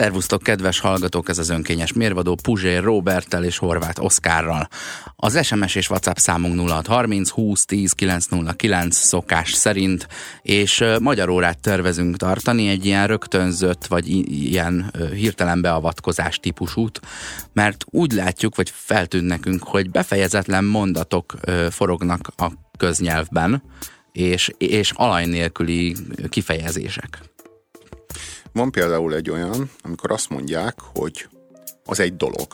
Szervusztok, kedves hallgatók, ez az önkényes mérvadó Puzsér Robertel és Horváth Oszkárral. Az SMS és WhatsApp számunk 0630 20 10 909 szokás szerint, és magyar órát tervezünk tartani, egy ilyen rögtönzött, vagy ilyen hirtelen beavatkozás típusút, mert úgy látjuk, vagy feltűnt nekünk, hogy befejezetlen mondatok forognak a köznyelvben, és, és alany nélküli kifejezések. Van például egy olyan, amikor azt mondják, hogy az egy dolog.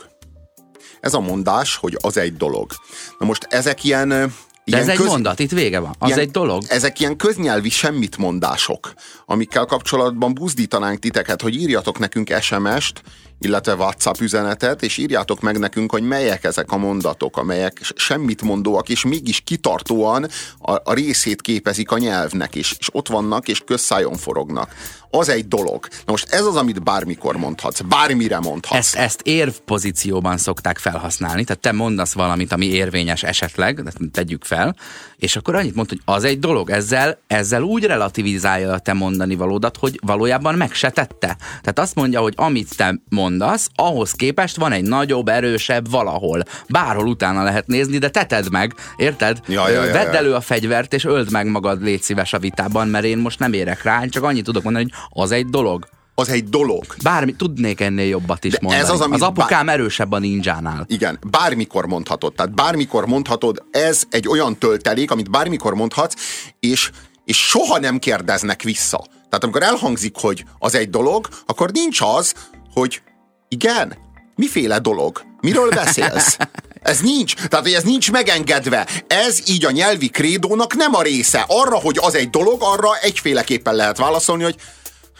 Ez a mondás, hogy az egy dolog. Na most ezek ilyen de ez egy köz... mondat, itt vége van. Az ilyen, egy dolog. Ezek ilyen köznyelvi semmit mondások, amikkel kapcsolatban buzdítanánk titeket, hogy írjatok nekünk SMS-t, illetve WhatsApp üzenetet, és írjátok meg nekünk, hogy melyek ezek a mondatok, amelyek semmit mondóak, és mégis kitartóan a, a részét képezik a nyelvnek, és, és ott vannak, és közszájon forognak. Az egy dolog. Na most ez az, amit bármikor mondhatsz, bármire mondhatsz. Ezt, ezt érv pozícióban szokták felhasználni, tehát te mondasz valamit, ami érvényes esetleg, tegyük fel, és akkor annyit mond, hogy az egy dolog, ezzel, ezzel úgy relativizálja a te mondani valódat, hogy valójában meg se tette. Tehát azt mondja, hogy amit te mondasz, ahhoz képest van egy nagyobb, erősebb valahol. Bárhol utána lehet nézni, de teted meg, érted? Ja, ja, ja, Vedd elő a fegyvert, és öld meg magad, légy szíves a vitában, mert én most nem érek rá, én csak annyit tudok mondani, hogy az egy dolog. Az egy dolog. Bármi, tudnék ennél jobbat is De mondani. ez az, amit az apukám erősebb a ninjánál. Igen, bármikor mondhatod. Tehát bármikor mondhatod, ez egy olyan töltelék, amit bármikor mondhatsz, és, és soha nem kérdeznek vissza. Tehát amikor elhangzik, hogy az egy dolog, akkor nincs az, hogy igen, miféle dolog? Miről beszélsz? Ez nincs, tehát hogy ez nincs megengedve. Ez így a nyelvi krédónak nem a része. Arra, hogy az egy dolog, arra egyféleképpen lehet válaszolni, hogy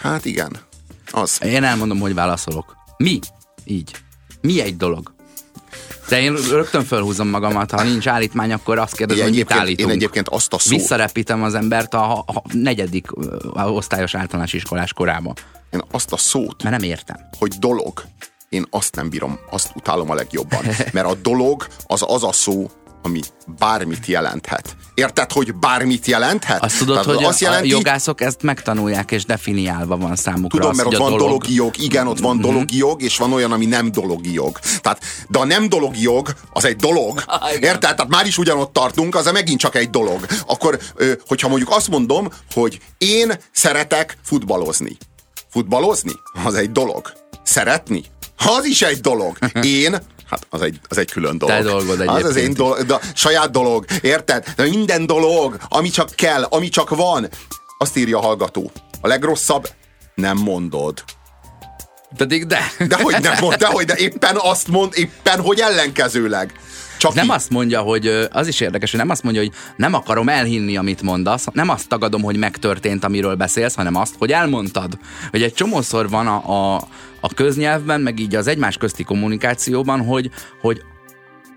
hát igen, az. Én elmondom, hogy válaszolok. Mi? Így. Mi egy dolog? De én rögtön felhúzom magamat, ha nincs állítmány, akkor azt kérdezem, hogy mit állítunk. én egyébként azt a szót, Visszarepítem az embert a, a negyedik ö, osztályos általános iskolás korába. én azt a szót, Mert nem értem. hogy dolog, én azt nem bírom, azt utálom a legjobban. Mert a dolog az az a szó, ami bármit jelenthet. Érted, hogy bármit jelenthet? Azt tudod, Tehát hogy azt jelenti, a jogászok ezt megtanulják, és definiálva van számukra Tudom, az, mert ott van dolog... dologi jog, igen, ott van dologi jog, és van olyan, ami nem dologi jog. Tehát, de a nem dologi jog, az egy dolog. Igen. Érted? Tehát már is ugyanott tartunk, az megint csak egy dolog. Akkor, hogyha mondjuk azt mondom, hogy én szeretek futballozni. Futballozni? Az egy dolog. Szeretni? Az is egy dolog. Én Hát az egy, az egy külön dolog. Te dolgod Az az én egyébként. dolog, de saját dolog, érted? De minden dolog, ami csak kell, ami csak van. Azt írja a hallgató. A legrosszabb, nem mondod. Pedig de. De hogy nem mond, de hogy de éppen azt mond, éppen hogy ellenkezőleg. Csak Nem így. azt mondja, hogy az is érdekes, hogy nem azt mondja, hogy nem akarom elhinni, amit mondasz, nem azt tagadom, hogy megtörtént, amiről beszélsz, hanem azt, hogy elmondtad. Hogy egy csomószor van a, a, a köznyelvben, meg így az egymás közti kommunikációban, hogy, hogy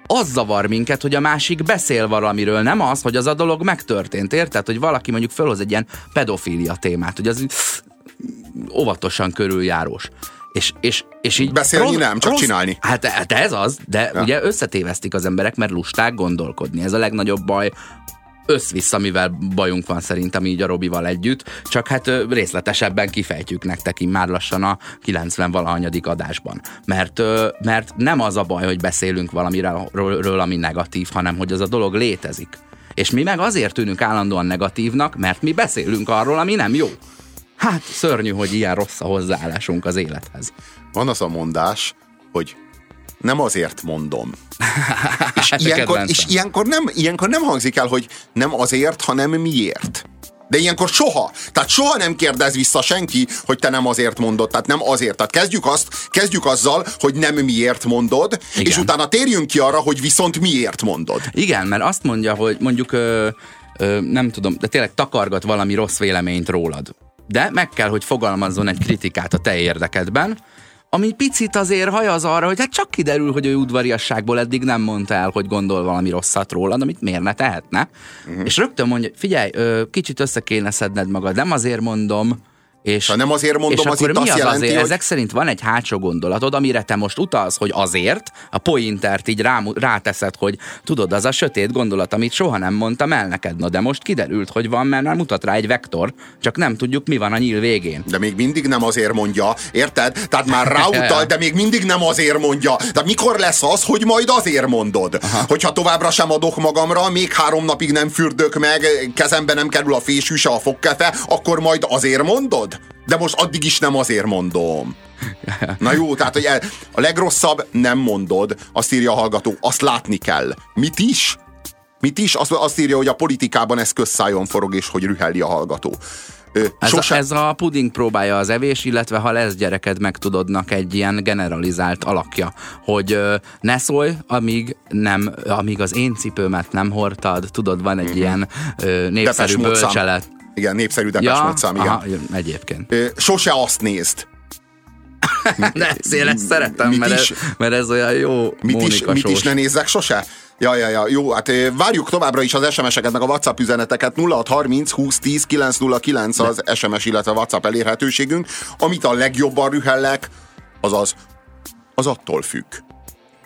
az zavar minket, hogy a másik beszél valamiről, nem az, hogy az a dolog megtörtént, érted? Hogy valaki mondjuk fölhoz egy ilyen pedofília témát, hogy az óvatosan körüljárós. És, és, és így Beszélni nem, csak csinálni. Hát, hát ez az, de Ja. ugye összetévesztik az emberek, mert lusták gondolkodni. Ez a legnagyobb baj, össz-vissza, mivel bajunk van szerintem így a Robival együtt, csak hát részletesebben kifejtjük nektek így már lassan a 90 valahanyadik adásban. Mert, mert nem az a baj, hogy beszélünk valamiről, ami negatív, hanem hogy az a dolog létezik. És mi meg azért tűnünk állandóan negatívnak, mert mi beszélünk arról, ami nem jó. Hát szörnyű, hogy ilyen rossz a hozzáállásunk az élethez. Van az a mondás, hogy nem azért mondom. És Hát ilyenkor, és ilyenkor, nem, ilyenkor nem hangzik el, hogy nem azért, hanem miért. De ilyenkor soha. Tehát soha nem kérdez vissza senki, hogy te nem azért mondod. Tehát nem azért. Tehát kezdjük, azt, kezdjük azzal, hogy nem miért mondod, Igen. és utána térjünk ki arra, hogy viszont miért mondod. Igen, mert azt mondja, hogy mondjuk ö, ö, nem tudom, de tényleg takargat valami rossz véleményt rólad. De meg kell, hogy fogalmazzon egy kritikát a te érdekedben, ami picit azért hajaz arra, hogy hát csak kiderül, hogy ő udvariasságból eddig nem mondta el, hogy gondol valami rosszat rólad, amit miért ne tehetne. Uh-huh. És rögtön mondja, figyelj, kicsit össze kéne szedned magad, nem azért mondom, és, ha nem azért mondom, és az akkor mi azt az jelenti, azért? hogy... Ezek szerint van egy hátsó gondolatod, amire te most utalsz, hogy azért, a pointert így rá, ráteszed, hogy tudod, az a sötét gondolat, amit soha nem mondtam el neked. Na de most kiderült, hogy van, mert már mutat rá egy vektor, csak nem tudjuk, mi van a nyíl végén. De még mindig nem azért mondja, érted? Tehát már ráutal, de még mindig nem azért mondja. Tehát mikor lesz az, hogy majd azért mondod? Aha. Hogyha továbbra sem adok magamra, még három napig nem fürdök meg, kezembe nem kerül a fésű se a fogkefe, akkor majd azért mondod? De most addig is nem azért mondom. Na jó, tehát hogy a legrosszabb nem mondod, azt írja a hallgató, azt látni kell. Mit is? Mit is? Azt, azt írja, hogy a politikában ez közszájon forog, és hogy rühelli a hallgató. Ez, Sose... a, ez a puding próbája az evés, illetve ha lesz gyereked, meg tudodnak egy ilyen generalizált alakja, hogy ö, ne szólj, amíg, nem, amíg az én cipőmet nem hordtad, tudod, van egy mm-hmm. ilyen ö, népszerű bölcselet. Igen, népszerű Depes ja, Módszám, igen. Aha, egyébként. Sose azt nézd. ne, én ezt szeretem, mit mert, is? Ez, mert ez olyan jó mit is, mit is ne nézzek sose? Ja, ja, ja, jó, hát várjuk továbbra is az SMS-eket, meg a WhatsApp üzeneteket. 0630 20 10 909 az De. SMS, illetve WhatsApp elérhetőségünk. Amit a legjobban rühellek, az az, az attól függ.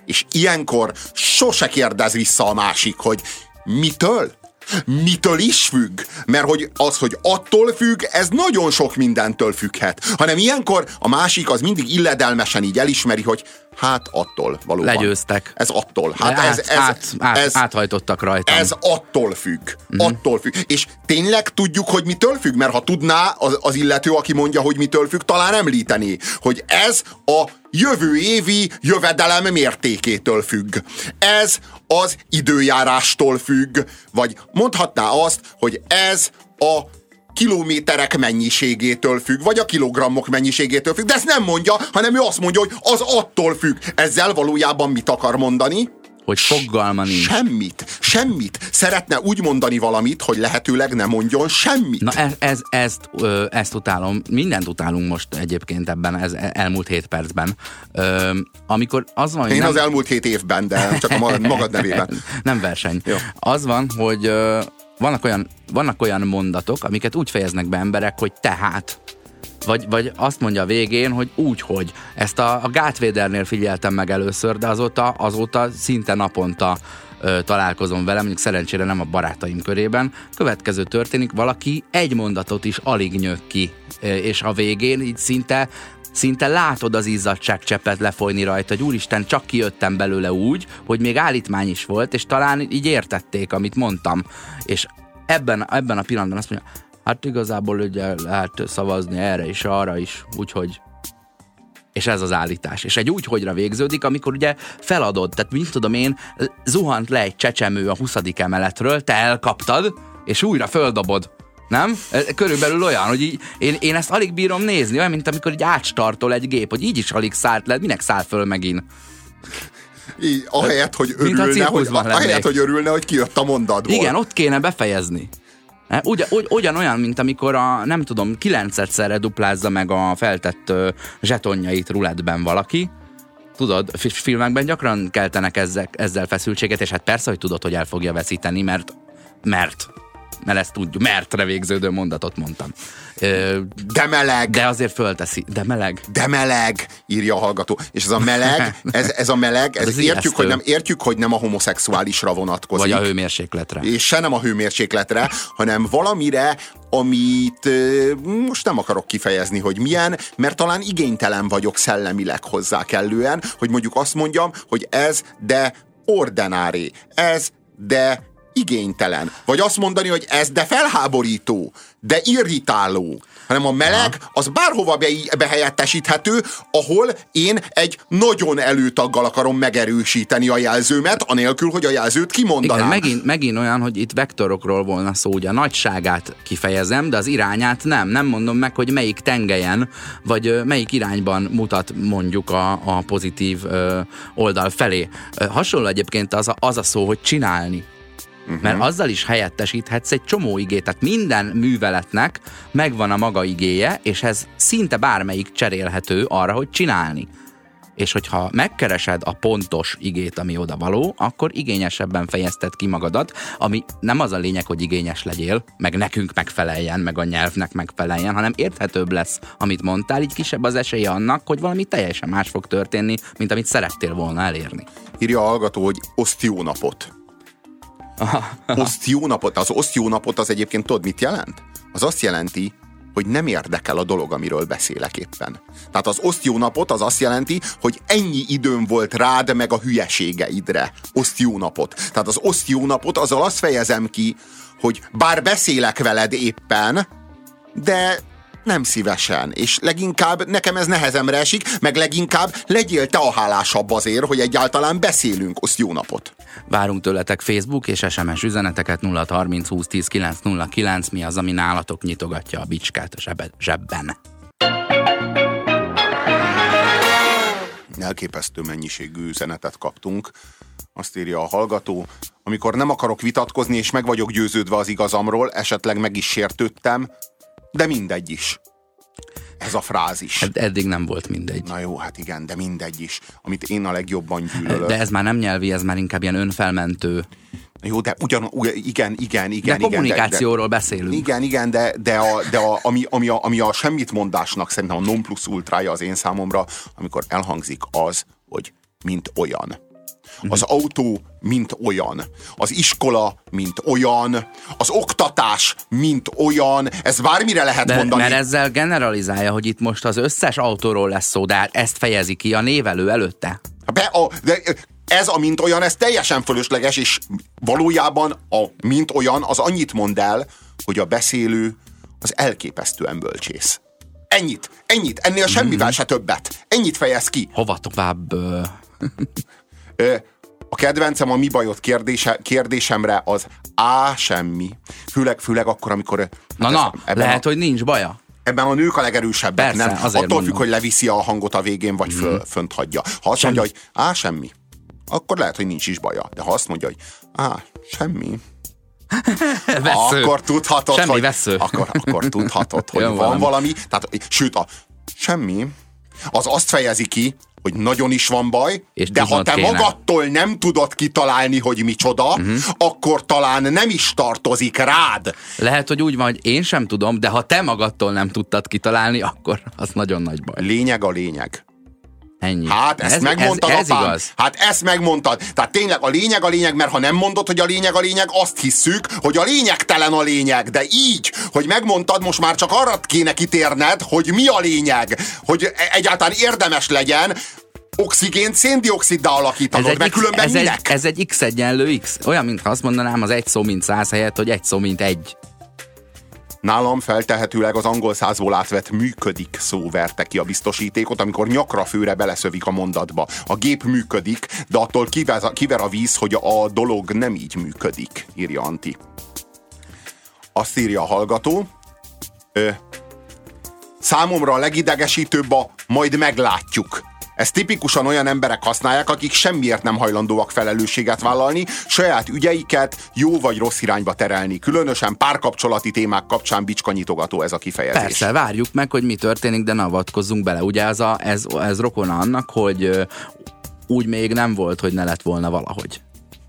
És ilyenkor sose kérdez vissza a másik, hogy mitől? Mitől is függ? Mert hogy az, hogy attól függ, ez nagyon sok mindentől függhet. Hanem ilyenkor a másik az mindig illedelmesen így elismeri, hogy hát attól valóban. Legyőztek. Ez attól. Hát ez, ez, át, át, ez, áthajtottak rajta. Ez attól függ. Uh-huh. Attól függ. És tényleg tudjuk, hogy mitől függ? Mert ha tudná az, az illető, aki mondja, hogy mitől függ, talán említeni, hogy ez a jövő évi jövedelem mértékétől függ. Ez az időjárástól függ, vagy mondhatná azt, hogy ez a kilométerek mennyiségétől függ, vagy a kilogrammok mennyiségétől függ, de ezt nem mondja, hanem ő azt mondja, hogy az attól függ. Ezzel valójában mit akar mondani? Hogy fogalma nincs. Semmit, semmit. Szeretne úgy mondani valamit, hogy lehetőleg nem mondjon semmit. Na ez, ez, ezt, ö, ezt utálom. Mindent utálunk most egyébként ebben, ez elmúlt hét percben. Ö, amikor az van, Én nem... az elmúlt hét évben, de csak a magad nevében. nem verseny. Jó. Az van, hogy ö, vannak olyan, vannak olyan mondatok, amiket úgy fejeznek be emberek, hogy tehát vagy, vagy azt mondja a végén, hogy úgy, hogy ezt a, a Gátvédernél figyeltem meg először, de azóta, azóta szinte naponta ö, találkozom vele, mondjuk szerencsére nem a barátaim körében. Következő történik, valaki egy mondatot is alig nyög ki, ö, és a végén így szinte szinte látod az izzadságcsepet lefolyni rajta, hogy úristen, csak kijöttem belőle úgy, hogy még állítmány is volt, és talán így értették, amit mondtam. És ebben, ebben a pillanatban azt mondja, Hát igazából ugye lehet szavazni erre és arra is, úgyhogy és ez az állítás. És egy úgy, hogyra végződik, amikor ugye feladod, tehát mint tudom én, zuhant le egy csecsemő a 20. emeletről, te elkaptad, és újra földobod. Nem? Körülbelül olyan, hogy így, én, én ezt alig bírom nézni, olyan, mint amikor így átstartol egy gép, hogy így is alig szállt le, minek száll föl megint? Így, ahelyett, hogy örülne, hogy, ahelyett, hogy örülne, hogy kijött a mondatból. Igen, ott kéne befejezni. Ugyan, ugyanolyan, mint amikor a, nem tudom, kilencedszerre duplázza meg a feltett zsetonjait rulettben valaki, tudod, filmekben gyakran keltenek ezzel, ezzel feszültséget, és hát persze, hogy tudod, hogy el fogja veszíteni, mert mert mert ezt tudjuk, mertre végződő mondatot mondtam. Ö, de meleg. De azért fölteszi. De meleg. De meleg, írja a hallgató. És ez a meleg, ez, ez a meleg, ez, ez értjük, hogy nem, értjük, hogy nem a homoszexuálisra vonatkozik. Vagy a hőmérsékletre. És se nem a hőmérsékletre, hanem valamire, amit most nem akarok kifejezni, hogy milyen, mert talán igénytelen vagyok szellemileg hozzá kellően, hogy mondjuk azt mondjam, hogy ez de ordinári, ez de igénytelen. Vagy azt mondani, hogy ez de felháborító, de irritáló. Hanem a meleg az bárhova be, behelyettesíthető, ahol én egy nagyon előtaggal akarom megerősíteni a jelzőmet, anélkül, hogy a jelzőt kimondanám. Igen, megint, megint olyan, hogy itt vektorokról volna szó, ugye a nagyságát kifejezem, de az irányát nem. Nem mondom meg, hogy melyik tengelyen, vagy melyik irányban mutat mondjuk a, a pozitív ö, oldal felé. Hasonló egyébként az a, az a szó, hogy csinálni. Uh-huh. Mert azzal is helyettesíthetsz egy csomó igét. Tehát minden műveletnek megvan a maga igéje, és ez szinte bármelyik cserélhető arra, hogy csinálni. És hogyha megkeresed a pontos igét, ami oda való, akkor igényesebben fejezted ki magadat, ami nem az a lényeg, hogy igényes legyél, meg nekünk megfeleljen, meg a nyelvnek megfeleljen, hanem érthetőbb lesz, amit mondtál, így kisebb az esélye annak, hogy valami teljesen más fog történni, mint amit szerettél volna elérni. Írja a hallgató, hogy osztió napot. Osztió napot. Az osztió napot az egyébként tudod mit jelent? Az azt jelenti, hogy nem érdekel a dolog, amiről beszélek éppen. Tehát az osztiónapot az azt jelenti, hogy ennyi időm volt rád meg a hülyeségeidre. Osztiónapot. Tehát az osztiónapot azzal azt fejezem ki, hogy bár beszélek veled éppen, de nem szívesen, és leginkább nekem ez nehezemre esik, meg leginkább legyél te a hálásabb azért, hogy egyáltalán beszélünk, oszt jó napot. Várunk tőletek Facebook és SMS üzeneteket 0630 20 10 909, mi az, ami nálatok nyitogatja a bicskát a zsebe, zsebben. Elképesztő mennyiségű üzenetet kaptunk. Azt írja a hallgató, amikor nem akarok vitatkozni, és meg vagyok győződve az igazamról, esetleg meg is sértődtem, de mindegy is. Ez a frázis. Ed- eddig nem volt mindegy. Na jó, hát igen, de mindegy is. Amit én a legjobban gyűlölök. De ez már nem nyelvi, ez már inkább ilyen önfelmentő. Jó, de ugyan, igen, igen, igen. De kommunikációról de, beszélünk. Igen, igen, de, de, a, de a, ami, ami, a, ami a semmit mondásnak szerintem a non plus ultrája az én számomra, amikor elhangzik az, hogy mint olyan. Az autó, mint olyan. Az iskola, mint olyan. Az oktatás, mint olyan. Ez bármire lehet de, mondani. Mert ezzel generalizálja, hogy itt most az összes autóról lesz szó, de ezt fejezi ki a névelő előtte. Be, a, de ez a mint olyan, ez teljesen fölösleges, és valójában a mint olyan az annyit mond el, hogy a beszélő az elképesztően bölcsész. Ennyit, ennyit, ennél semmivel mm. se többet. Ennyit fejez ki. Hova tovább? A kedvencem a mi bajot kérdése, kérdésemre az á semmi. Főleg, főleg akkor, amikor... Hát na, na, lehet, a, hogy nincs baja. Ebben a nők a legerősebbek, Persze, nem? Attól mondom. függ, hogy leviszi a hangot a végén, vagy föl, mm. fönt hagyja. Ha azt semmi. mondja, hogy á, semmi, akkor lehet, hogy nincs is baja. De ha azt mondja, hogy á, semmi, vesző. akkor tudhatod, semmi hogy, vesző. Akkor, akkor tudhatod, hogy van valami. valami. Tehát, sőt, a semmi, az azt fejezi ki, hogy nagyon is van baj, és de ha te kéne. magadtól nem tudod kitalálni, hogy micsoda, uh-huh. akkor talán nem is tartozik rád. Lehet, hogy úgy van, hogy én sem tudom, de ha te magadtól nem tudtad kitalálni, akkor az nagyon nagy baj. Lényeg a lényeg. Ennyi. Hát ezt ez, megmondtad, ez, ez apám. Igaz. Hát ezt megmondtad. Tehát tényleg a lényeg a lényeg, mert ha nem mondod, hogy a lényeg a lényeg, azt hisszük, hogy a lényegtelen a lényeg. De így, hogy megmondtad, most már csak arra kéne kitérned, hogy mi a lényeg. Hogy egyáltalán érdemes legyen oxigént széndioksziddá alakítanod, ez mert különben ez minek? Egy, ez egy x egyenlő x. Olyan, mintha azt mondanám az egy szó, mint száz helyett, hogy egy szó, mint egy. Nálam feltehetőleg az angol százból átvett működik szó verte ki a biztosítékot, amikor nyakra főre beleszövik a mondatba. A gép működik, de attól kiver, kiver a víz, hogy a dolog nem így működik, írja Anti. Azt írja a hallgató. Ö, számomra a legidegesítőbb a majd meglátjuk ezt tipikusan olyan emberek használják, akik semmiért nem hajlandóak felelősséget vállalni, saját ügyeiket jó vagy rossz irányba terelni. Különösen párkapcsolati témák kapcsán bicskanyitogató ez a kifejezés. Persze, várjuk meg, hogy mi történik, de ne avatkozzunk bele. Ugye ez, a, ez, ez rokona annak, hogy úgy még nem volt, hogy ne lett volna valahogy.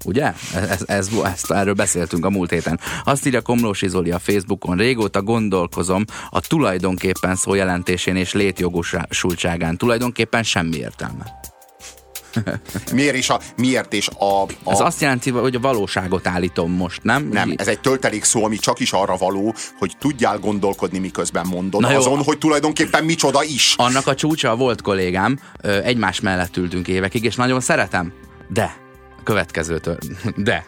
Ugye? Ez, ez, ezt, erről beszéltünk a múlt héten. Azt írja Komlósi Zoli a Facebookon. Régóta gondolkozom a tulajdonképpen szó jelentésén és létjogosultságán. Tulajdonképpen semmi értelme. miért is a, miért is a, a... Ez azt jelenti, hogy a valóságot állítom most, nem? Nem, ez egy töltelék szó, ami csak is arra való, hogy tudjál gondolkodni, miközben mondod Na jó. azon, hogy tulajdonképpen micsoda is. Annak a csúcsa volt kollégám, egymás mellett ültünk évekig, és nagyon szeretem. De következőtől. De.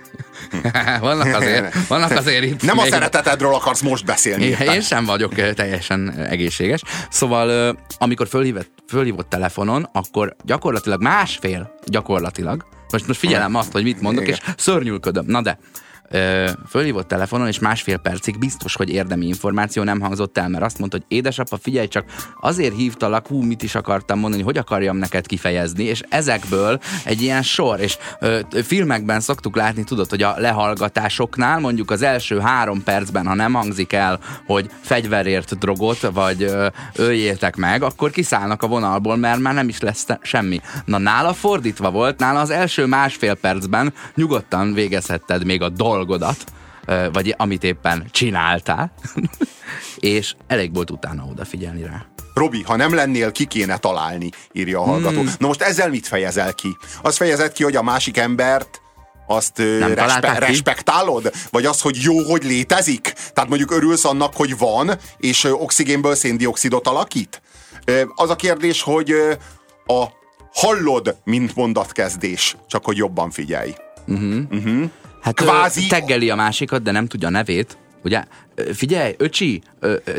vannak azért, vannak azért itt. Nem a szeretetedről akarsz most beszélni. Én, én sem vagyok teljesen egészséges. Szóval, amikor fölhívott, fölhívott telefonon, akkor gyakorlatilag másfél, gyakorlatilag, most, most figyelem azt, hogy mit mondok, Igen. és szörnyülködöm. Na de, fölhívott telefonon, és másfél percig biztos, hogy érdemi információ nem hangzott el, mert azt mondta, hogy édesapa, figyelj csak, azért hívtalak, hú, mit is akartam mondani, hogy akarjam neked kifejezni, és ezekből egy ilyen sor, és ö, filmekben szoktuk látni, tudod, hogy a lehallgatásoknál mondjuk az első három percben, ha nem hangzik el, hogy fegyverért drogot, vagy ö, öljétek meg, akkor kiszállnak a vonalból, mert már nem is lesz semmi. Na nála fordítva volt, nála az első másfél percben nyugodtan végezhetted még a dolgot, dolgodat, vagy amit éppen csináltál, és elég volt utána odafigyelni rá. Robi, ha nem lennél, ki kéne találni, írja a hallgató. Hmm. Na most ezzel mit fejezel ki? Az fejezett ki, hogy a másik embert azt respe- respektálod? Vagy az, hogy jó, hogy létezik? Tehát mondjuk örülsz annak, hogy van, és oxigénből széndiokszidot alakít? Az a kérdés, hogy a hallod, mint mondatkezdés, csak hogy jobban figyelj. Uh-huh. Uh-huh. Hát Kvázi... teggeli a másikat, de nem tudja a nevét. Ugye? Figyelj, öcsi,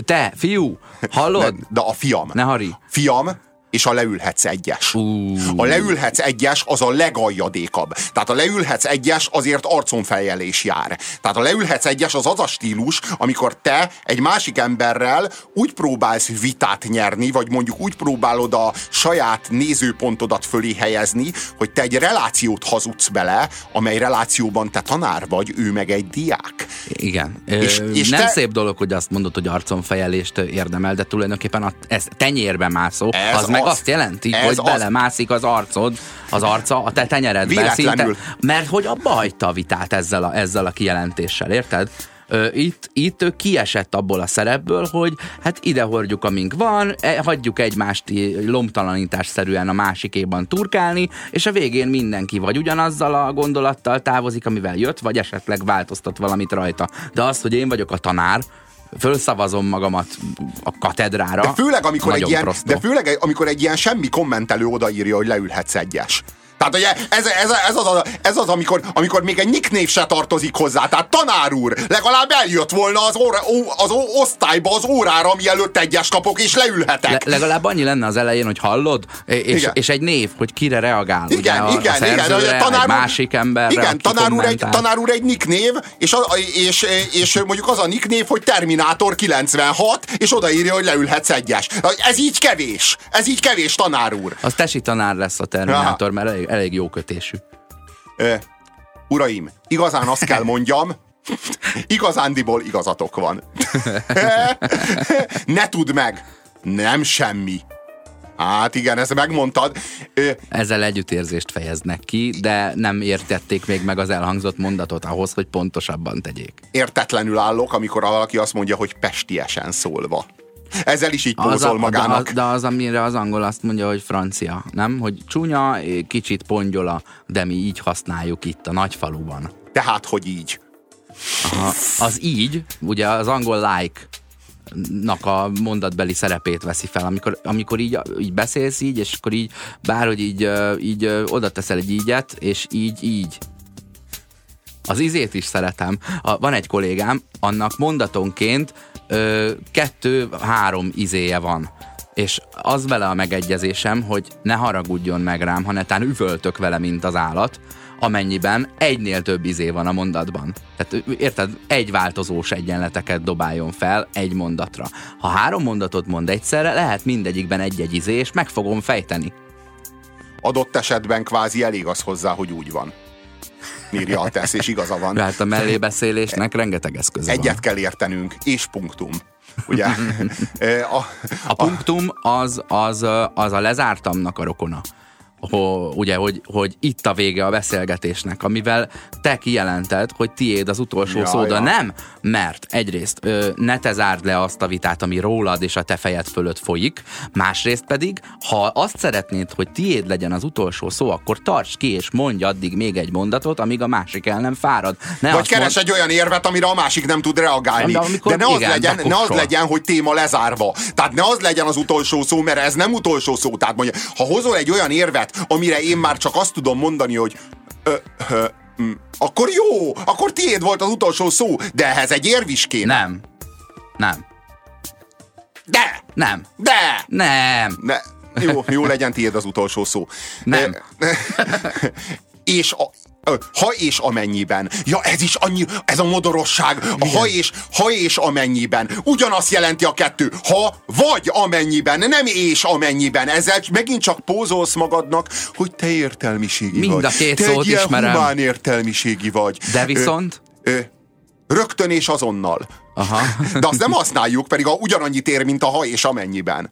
te, fiú, hallod? Ne, de a fiam. Ne hari. Fiam, és a leülhetsz egyes. Uh. A leülhetsz egyes az a legaljadékabb. Tehát a leülhetsz egyes azért arconfejelés jár. Tehát a leülhetsz egyes az az a stílus, amikor te egy másik emberrel úgy próbálsz vitát nyerni, vagy mondjuk úgy próbálod a saját nézőpontodat fölé helyezni, hogy te egy relációt hazudsz bele, amely relációban te tanár vagy, ő meg egy diák. Igen. És, Ö, és nem te... szép dolog, hogy azt mondod, hogy arconfejelést érdemel, de tulajdonképpen a, ez tenyérbe mászó, ez az meg azt jelenti, hogy az... belemászik az arcod, az arca a te tenyeredbe szinte, mert hogy abba hagyta a vitát ezzel a, ezzel a kijelentéssel, érted? itt, itt ő kiesett abból a szerepből, hogy hát ide hordjuk, amink van, e, hagyjuk egymást lomtalanításszerűen a másikéban turkálni, és a végén mindenki vagy ugyanazzal a gondolattal távozik, amivel jött, vagy esetleg változtat valamit rajta. De az, hogy én vagyok a tanár, fölszavazom magamat a katedrára. De főleg, amikor egy ilyen, de főleg, amikor egy ilyen semmi kommentelő odaírja, hogy leülhetsz egyes. Tehát ugye ez, ez, ez, az, ez az, amikor, amikor még egy nicknév se tartozik hozzá. Tehát tanár úr, legalább eljött volna az, óra, az osztályba az órára, mielőtt egyes kapok, és leülhetek. Le, legalább annyi lenne az elején, hogy hallod, és, és egy név, hogy kire reagál. Igen, ugye, igen, a, a igen. Tanár úr, másik ember. Igen, tanár úr, egy, tanár úr egy nicknév, és, a, és, és mondjuk az a nicknév, hogy Terminátor 96, és odaírja, hogy leülhetsz egyes. Ez így kevés. Ez így kevés, tanár úr. Az tesi tanár lesz a Terminátor, mert elég, jó kötésű. Ö, uraim, igazán azt kell mondjam, igazándiból igazatok van. ne tudd meg! Nem semmi. Hát igen, ezt megmondtad. Ö, Ezzel együttérzést fejeznek ki, de nem értették még meg az elhangzott mondatot ahhoz, hogy pontosabban tegyék. Értetlenül állok, amikor valaki azt mondja, hogy pestiesen szólva. Ezzel is így pózol a, magának. De, de az, amire az angol azt mondja, hogy francia, nem? Hogy csúnya, kicsit pongyola, de mi így használjuk itt a nagyfaluban. Tehát, hogy így? Aha, az így, ugye az angol like nak a mondatbeli szerepét veszi fel, amikor, amikor így, így beszélsz így, és akkor így, bárhogy így, így oda teszel egy ígyet, és így, így. Az izét is szeretem. A, van egy kollégám, annak mondatonként kettő-három izéje van. És az vele a megegyezésem, hogy ne haragudjon meg rám, ha netán üvöltök vele, mint az állat, amennyiben egynél több izé van a mondatban. Tehát érted, egy változós egyenleteket dobáljon fel egy mondatra. Ha három mondatot mond egyszerre, lehet mindegyikben egy-egy izé, és meg fogom fejteni. Adott esetben kvázi elég az hozzá, hogy úgy van írja a tesz, és igaza van. Hát a mellébeszélésnek rengeteg eszköze Egyet van. kell értenünk, és punktum. Ugye? a, a punktum az, az, az a lezártamnak a rokona ho, ugye, hogy, hogy itt a vége a beszélgetésnek, amivel te kijelented, hogy tiéd az utolsó ja, szó, de ja. nem, mert egyrészt ö, ne te zárd le azt a vitát, ami rólad és a te fejed fölött folyik, másrészt pedig, ha azt szeretnéd, hogy tiéd legyen az utolsó szó, akkor tarts ki és mondj addig még egy mondatot, amíg a másik el nem fárad. Ne Vagy keres mond... egy olyan érvet, amire a másik nem tud reagálni. De, amikor, de ne, az igen, legyen, ne az legyen, hogy téma lezárva. Tehát ne az legyen az utolsó szó, mert ez nem utolsó szó. Tehát mondja, ha hozol egy olyan érvet, amire én már csak azt tudom mondani, hogy Ö, ö, mm, akkor jó, akkor tiéd volt az utolsó szó, de ehhez egy érv is kéne. Nem. Nem. De! Nem. De! Nem. Ne, jó, jó legyen tiéd az utolsó szó. Nem. és a, ha és amennyiben. Ja, ez is annyi, ez a modorosság. A ha és, ha és amennyiben. Ugyanazt jelenti a kettő. Ha vagy amennyiben, nem és amennyiben. Ezzel megint csak pózolsz magadnak, hogy te értelmiségi Mind vagy. a két te szót egy ismerem. humán értelmiségi vagy. De viszont... Ö, ö, rögtön és azonnal. Aha. De azt nem használjuk, pedig a ugyanannyit ér, mint a ha és amennyiben.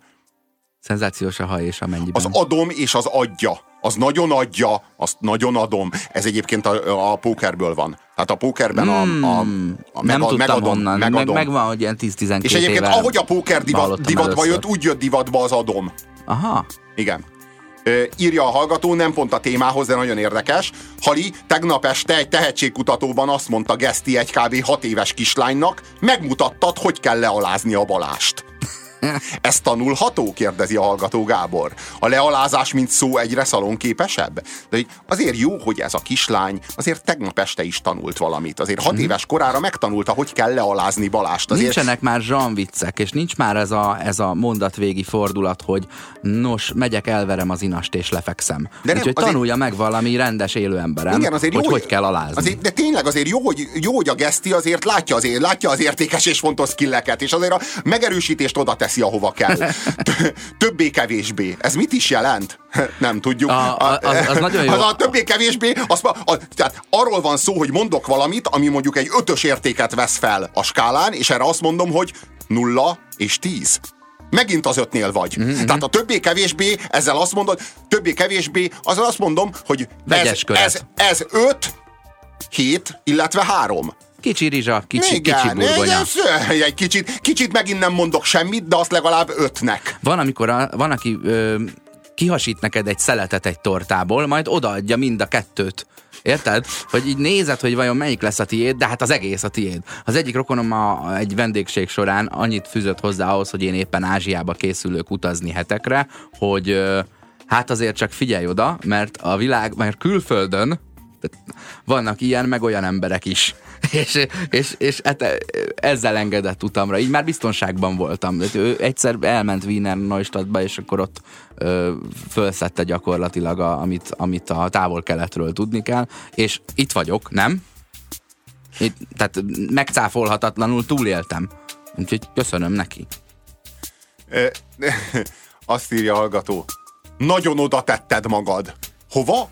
Szenzációs a haj és amennyiben. Az adom és az adja. Az nagyon adja, azt nagyon adom. Ez egyébként a, a pókerből van. Tehát a pókerben a, a, a nem megad, tudtam megadom, honnan. megadom. Meg, megvan, hogy ilyen 10-12 és egyébként ahogy a póker divat, divatba először. jött, úgy jött divatba az adom. Aha. Igen. Ö, írja a hallgató, nem pont a témához, de nagyon érdekes. Hali, tegnap este egy tehetségkutatóban azt mondta Geszti egy kb. 6 éves kislánynak, megmutattad, hogy kell lealázni a balást. Ez tanulható? kérdezi a hallgató Gábor. A lealázás, mint szó egyre szalonképesebb? De hogy azért jó, hogy ez a kislány azért tegnap este is tanult valamit. Azért hat éves korára megtanulta, hogy kell lealázni Balást. Azért Nincsenek már zsanviccek, és nincs már ez a, ez a mondatvégi fordulat, hogy nos, megyek, elverem az inast és lefekszem. De nem, Úgyhogy azért- tanulja meg valami rendes élő emberem, Igen, azért hogy jó, hogy kell alázni. Azért, de tényleg azért jó, hogy, jó, hogy a Geszti azért látja, azért, látja az értékes és fontos skilleket, és azért a megerősítést oda teszi, ahova kell. Többé-kevésbé. Ez mit is jelent? Nem tudjuk. A- a- az- az nagyon jó. Az a többé-kevésbé, az, a, tehát arról van szó, hogy mondok valamit, ami mondjuk egy ötös értéket vesz fel a skálán, és erre azt mondom, hogy nulla és tíz. Megint az ötnél vagy. Mhm, Mm-hmm. Tehát a többé-kevésbé, ezzel azt mondod, többé-kevésbé, azzal azt mondom, hogy ez, ez, ez öt, hét, illetve három. Kicsi rizsa, kicsi, Igen, kicsi burgonya. ez, egy kicsit, kicsit megint nem mondok semmit, de azt legalább ötnek. Van, amikor a, van, aki ö, kihasít neked egy szeletet egy tortából, majd odaadja mind a kettőt. Érted? Hogy így nézed, hogy vajon melyik lesz a tiéd, de hát az egész a tiéd. Az egyik rokonom a, egy vendégség során annyit fűzött hozzá ahhoz, hogy én éppen Ázsiába készülök utazni hetekre, hogy ö, hát azért csak figyelj oda, mert a világ, mert külföldön vannak ilyen, meg olyan emberek is. És, és, és hát ezzel engedett utamra. Így már biztonságban voltam. Tehát Ő egyszer elment Wiener Neustadtba, és akkor ott ö, fölszette gyakorlatilag, a, amit, amit a távol-keletről tudni kell. És itt vagyok, nem? Itt, tehát megcáfolhatatlanul túléltem. Úgyhogy köszönöm neki. Ö, Azt írja a hallgató. Nagyon oda tetted magad. Hova?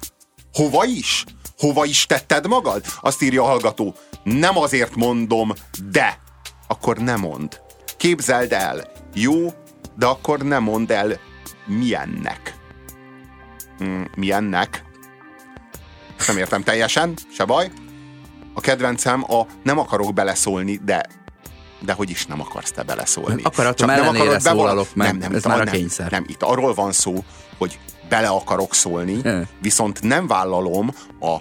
Hova is? Hova is tetted magad? Azt írja a hallgató. Nem azért mondom, de. Akkor nem mond. Képzeld el. Jó, de akkor nem mondd el milyennek. Mm, milyennek? Nem értem teljesen, se baj. A kedvencem a nem akarok beleszólni, de de hogy is nem akarsz te beleszólni. Akaratom Csak nem akarod beval- szólalok meg. Nem, nem, Ez itt már a nem, kényszer. Nem, itt arról van szó, hogy bele akarok szólni, Hm. viszont nem vállalom a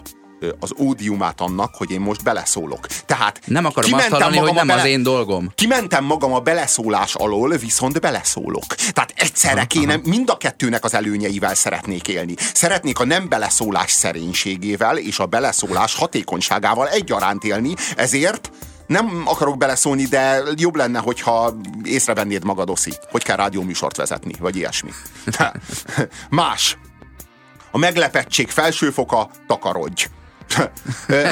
az ódiumát annak, hogy én most beleszólok. Tehát Nem akarom azt hallani, hogy magam a nem az én dolgom. Kimentem magam a beleszólás alól, viszont beleszólok. Tehát egyszerre kéne, mind a kettőnek az előnyeivel szeretnék élni. Szeretnék a nem beleszólás szerénységével és a beleszólás hatékonyságával egyaránt élni, ezért nem akarok beleszólni, de jobb lenne, hogyha észrevennéd magad, Oszi, hogy kell rádióműsort vezetni, vagy ilyesmi. De, más. A meglepettség felsőfoka, takarodj.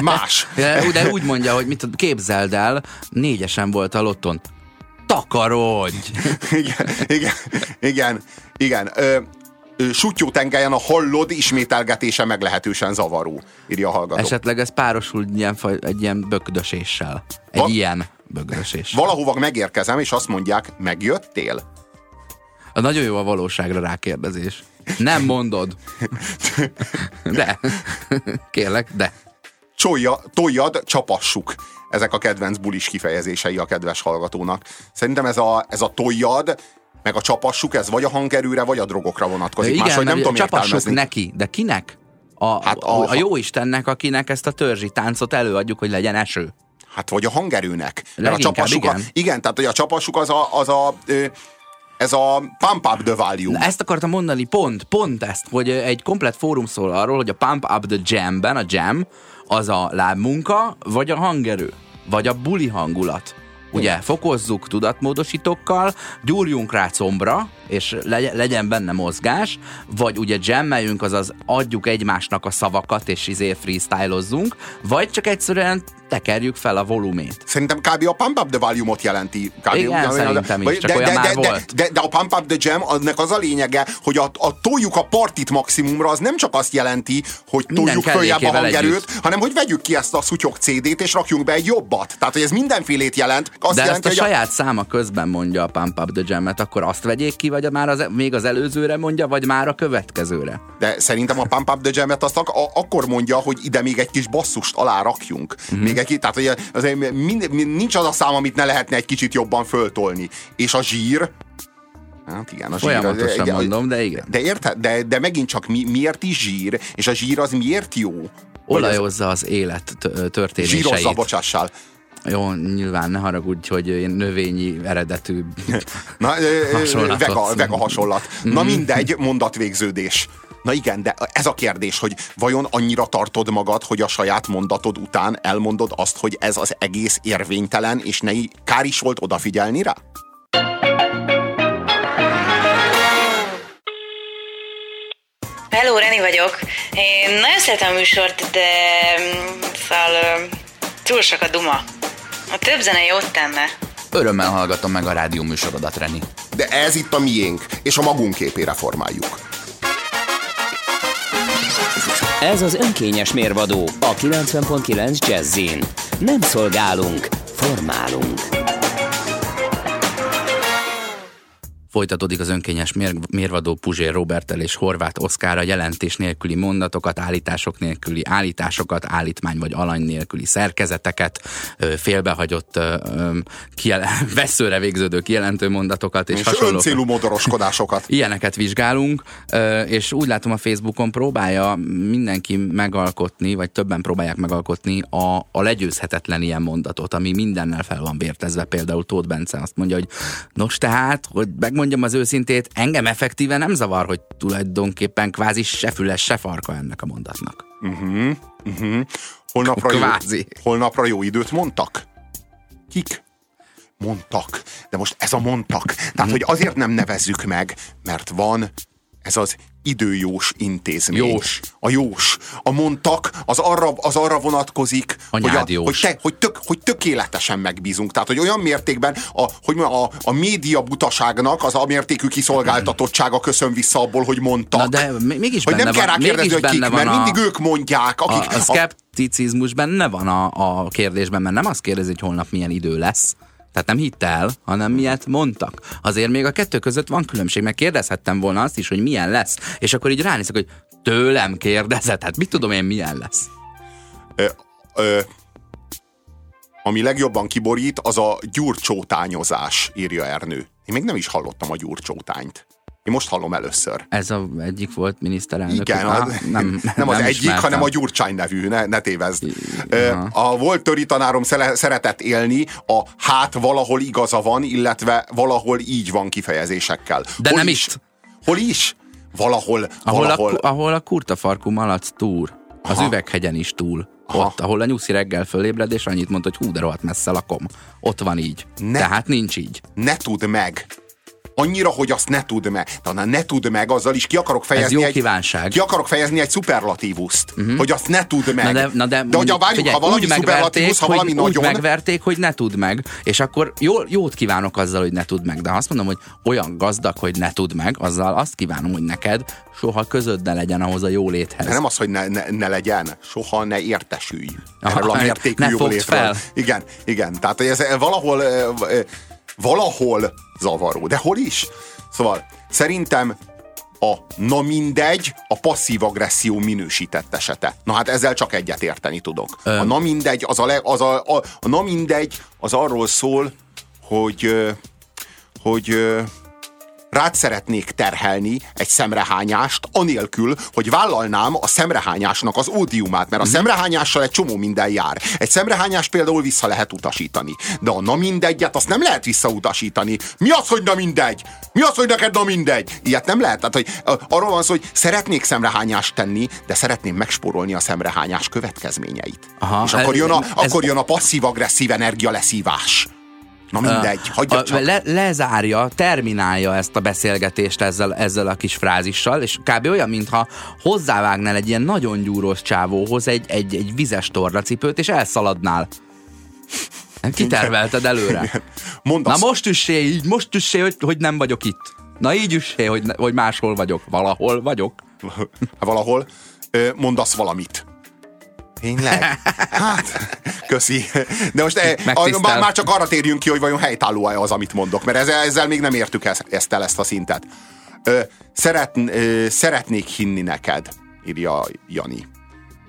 Más. De, de úgy mondja, hogy mit képzeld el, négyesen volt a lotton. Takarodj! igen, igen, igen, igen. Ö, Sutyó tengelyen a hallod ismételgetése meglehetősen zavaró, írja a hallgató. Esetleg ez párosul ilyen, faj- egy ilyen bögdöséssel. Egy Va- ilyen bögdösés. Valahova megérkezem, és azt mondják, megjöttél? A nagyon jó a valóságra rákérdezés. Nem mondod. De. Kérlek, de. Csolja, toljad, csapassuk. Ezek a kedvenc bulis kifejezései a kedves hallgatónak. Szerintem ez a, ez a toljad, meg a csapassuk, ez vagy a hangerőre, vagy a drogokra vonatkozik. Igen, Máshogy nem tudom csapassuk neki. De kinek? A, Hát a- a, a jó Istennek, akinek ezt a törzsi táncot előadjuk, hogy legyen eső. Hát vagy a hangerőnek. Mert a csapassuk, a, igen. igen, tehát hogy a csapassuk az a, az a ö, ez a pump up the volume. Na, ezt akartam mondani, pont, pont ezt, hogy egy komplet fórum szól arról, hogy a Pump Up the Jam-ben, a jam, az a lábmunka, vagy a hangerő, vagy a buli hangulat. Ugye, fokozzuk tudatmódosítókkal, gyúrjunk rá combra, és legyen benne mozgás, vagy ugye jammeljünk, azaz adjuk egymásnak a szavakat, és izé freestylozzunk, vagy csak egyszerűen tekerjük fel a volumét. Szerintem kb. a Pump Up the Volume-ot jelenti. Kb. Igen, ugyan, szerintem is, csak de, olyan de, már de, volt. De, de, de a Pump Up the Jam, annak az a lényege, hogy a, a toljuk a partit maximumra, az nem csak azt jelenti, hogy toljuk följebb a hangerőt, hanem hogy vegyük ki ezt a szutyok CD-t, és rakjunk be egy jobbat. Tehát, hogy ez mindenfélét jelent. Azt de jelenti, ezt a hogy saját száma közben mondja a Pump Up the Jam-et, akkor azt vegyék ki, vagy már az, még az előzőre mondja, vagy már a következőre? De szerintem a Pump Up the Jam-et azt ak- a- akkor mondja, hogy ide még egy kis basszust alá rakjunk. Mhm. Mm. Még egy, tehát, hogy azért mind, nincs az a szám, amit ne lehetne egy kicsit jobban föltolni. És a zsír, Hát igen, a zsír. Folyamatosan de- mondom, de igen. De érted? De, de megint csak mi, miért is zsír, és a zsír az miért jó? Olajozza az élet történéseit. Zsírozza, bocsássál. Jó, nyilván ne haragudj, hogy én növényi eredetű Na, vega, vega hasonlat. Na mindegy, mondatvégződés. Na igen, de ez a kérdés, hogy vajon annyira tartod magad, hogy a saját mondatod után elmondod azt, hogy ez az egész érvénytelen, és ne kár is volt odafigyelni rá? Hello, Reni vagyok. Én nagyon szeretem a műsort, de mm, szóval túl sok a duma. A több zene jót tenne. Örömmel hallgatom meg a rádió műsorodat, Reni. De ez itt a miénk, és a magunk képére formáljuk. Ez az önkényes mérvadó a 90.9 Jazzin. Nem szolgálunk, formálunk. Folytatódik az önkényes mér- mérvadó Puzsér Robertel és Horváth Oszkára jelentés nélküli mondatokat, állítások nélküli állításokat, állítmány vagy alany nélküli szerkezeteket, félbehagyott kiel- veszőre végződő kijelentő mondatokat és, És hasonlókat. öncélú modoroskodásokat. Ilyeneket vizsgálunk, és úgy látom a Facebookon próbálja mindenki megalkotni, vagy többen próbálják megalkotni a, a legyőzhetetlen ilyen mondatot, ami mindennel fel van vértezve. Például Tóth Bence azt mondja, hogy nos tehát, hogy megmondjam az őszintét, engem effektíven nem zavar, hogy tulajdonképpen kvázi se füles, se farka ennek a mondatnak. Holnapra, jó, Kvázi. holnapra jó időt mondtak? Kik? Mondtak. De most ez a mondtak. Tehát, hogy azért nem nevezzük meg, mert van ez az időjós intézmény. Jós. A jós. A mondtak, az arra, az arra vonatkozik, A hogy, a, hogy, te, hogy, tök, hogy tökéletesen megbízunk. Tehát, hogy olyan mértékben a, hogy a, a média butaságnak az a mértékű kiszolgáltatottsága köszön vissza abból, hogy mondtak. Na de mégis hogy benne nem kell van- rákérdezni, mégis hogy kik, mert a- mindig ők mondják, akik... A, a szkepticizmus benne van a, a kérdésben, mert nem azt kérdezi, hogy holnap milyen idő lesz. Tehát nem hitt el, hanem miért mondtak. Azért még a kettő között van különbség, mert kérdezhettem volna azt is, hogy milyen lesz. És akkor így ránézek, hogy tőlem kérdezett, hát mit tudom én, milyen lesz. ö, ö, ami legjobban kiborít, az a gyurcsótányozás, írja Ernő. Én még nem is hallottam a gyurcsótányt. Én most hallom először. Ez a egyik volt miniszterelnök. Igen, az, nem, nem az nem egyik, ismertem. hanem a Gyurcsány nevű, ne, ne tévezd. Ö, A volt töri tanárom szele, szeretett élni a hát valahol igaza van, illetve valahol így van kifejezésekkel. De Hol nem is? itt. Hol is? Valahol, Ahol, valahol. a, ahol a kurtafarkú malac túr. Az Aha. üveghegyen is túl. Aha. Ott, ahol a nyuszi reggel fölébred, és annyit mondta, hogy hú, de rohadt messze lakom. Ott van így. Ne. Tehát nincs így. ne tud meg. Annyira, hogy azt ne tud meg. De ha ne tud meg, azzal is ki akarok fejezni jó egy, kívánság. Ki akarok fejezni egy szuperlatívuszt. Uh-huh. Hogy azt ne tud meg. Na de, na de, de hogyha mondjuk, várjuk, figyelj, ha valami úgy megverték, szuperlatívus, ha valami nagyon... Úgy megverték, hogy ne tud meg, és akkor jó, jót kívánok azzal, hogy ne tud meg, de ha azt mondom, hogy olyan gazdag, hogy ne tud meg, azzal azt kívánom, hogy neked soha közöd ne legyen ahhoz a jóléthez. De nem az, hogy ne, ne, ne legyen, soha ne értesülj. Aha, Erről a mértékű ne jólétről. fel. Igen, igen. Tehát hogy ez valahol, ö, ö, valahol zavaró. De hol is? Szóval szerintem a na mindegy, a passzív agresszió minősített esete. Na hát ezzel csak egyet érteni tudok. A na mindegy, az a, le, az a, a, a na mindegy, az arról szól, hogy, hogy rád szeretnék terhelni egy szemrehányást, anélkül, hogy vállalnám a szemrehányásnak az ódiumát, mert a Mhm. szemrehányással egy csomó minden jár. Egy szemrehányást például vissza lehet utasítani, de a na mindegyet azt nem lehet visszautasítani. Mi az, hogy na mindegy? Mi az, hogy neked na mindegy? Ilyet nem lehet. Tehát, hogy arról van szó, hogy szeretnék szemrehányást tenni, de szeretném megspórolni a szemrehányás következményeit. Aha, És akkor jön a, ez- akkor jön a passzív-agresszív energia leszívás. Na mindegy, hagyja a, csak. le, lezárja, terminálja ezt a beszélgetést ezzel, ezzel a kis frázissal, és kb. olyan, mintha hozzávágnál egy ilyen nagyon gyúrós csávóhoz egy, egy, egy vizes tornacipőt, és elszaladnál. Kitervelted előre. Mondd Na most üssé így, most üssé, hogy, hogy nem vagyok itt. Na így üssé, hogy, hogy máshol vagyok. Valahol vagyok. valahol mondasz valamit. Tényleg? Hát, köszi. De most e, a, már, már csak arra térjünk ki, hogy vajon helytálló-e az, amit mondok, mert ezzel, ezzel még nem értük ezt, ezt el, ezt a szintet. Ö, szeret, ö, szeretnék hinni neked, írja Jani.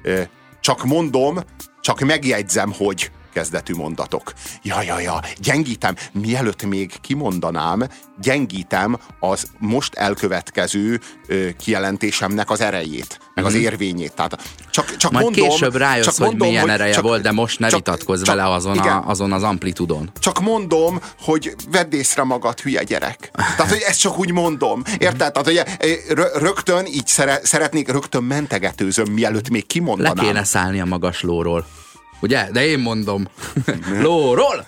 Ö, csak mondom, csak megjegyzem, hogy kezdetű mondatok. Ja, ja, ja, gyengítem, mielőtt még kimondanám, gyengítem az most elkövetkező ö, kijelentésemnek az erejét, meg az érvényét. Tehát csak, csak Mhm. Majd mondom, később rájössz, csak hogy mondom, milyen ereje csak- volt, de most ne csak- vitatkozz csak- vele azon, igen, a, azon az amplitudon. csak mondom, hogy vedd észre magad, hülye gyerek. Tehát, hogy ezt csak úgy mondom. Érted? Tehát, hogy eh, rö- rögtön így szere- szeretnék, rögtön mentegetőzöm, mielőtt még Le kimondanám. kéne szállni a magas lóról. Ugye? De én mondom. Lóról!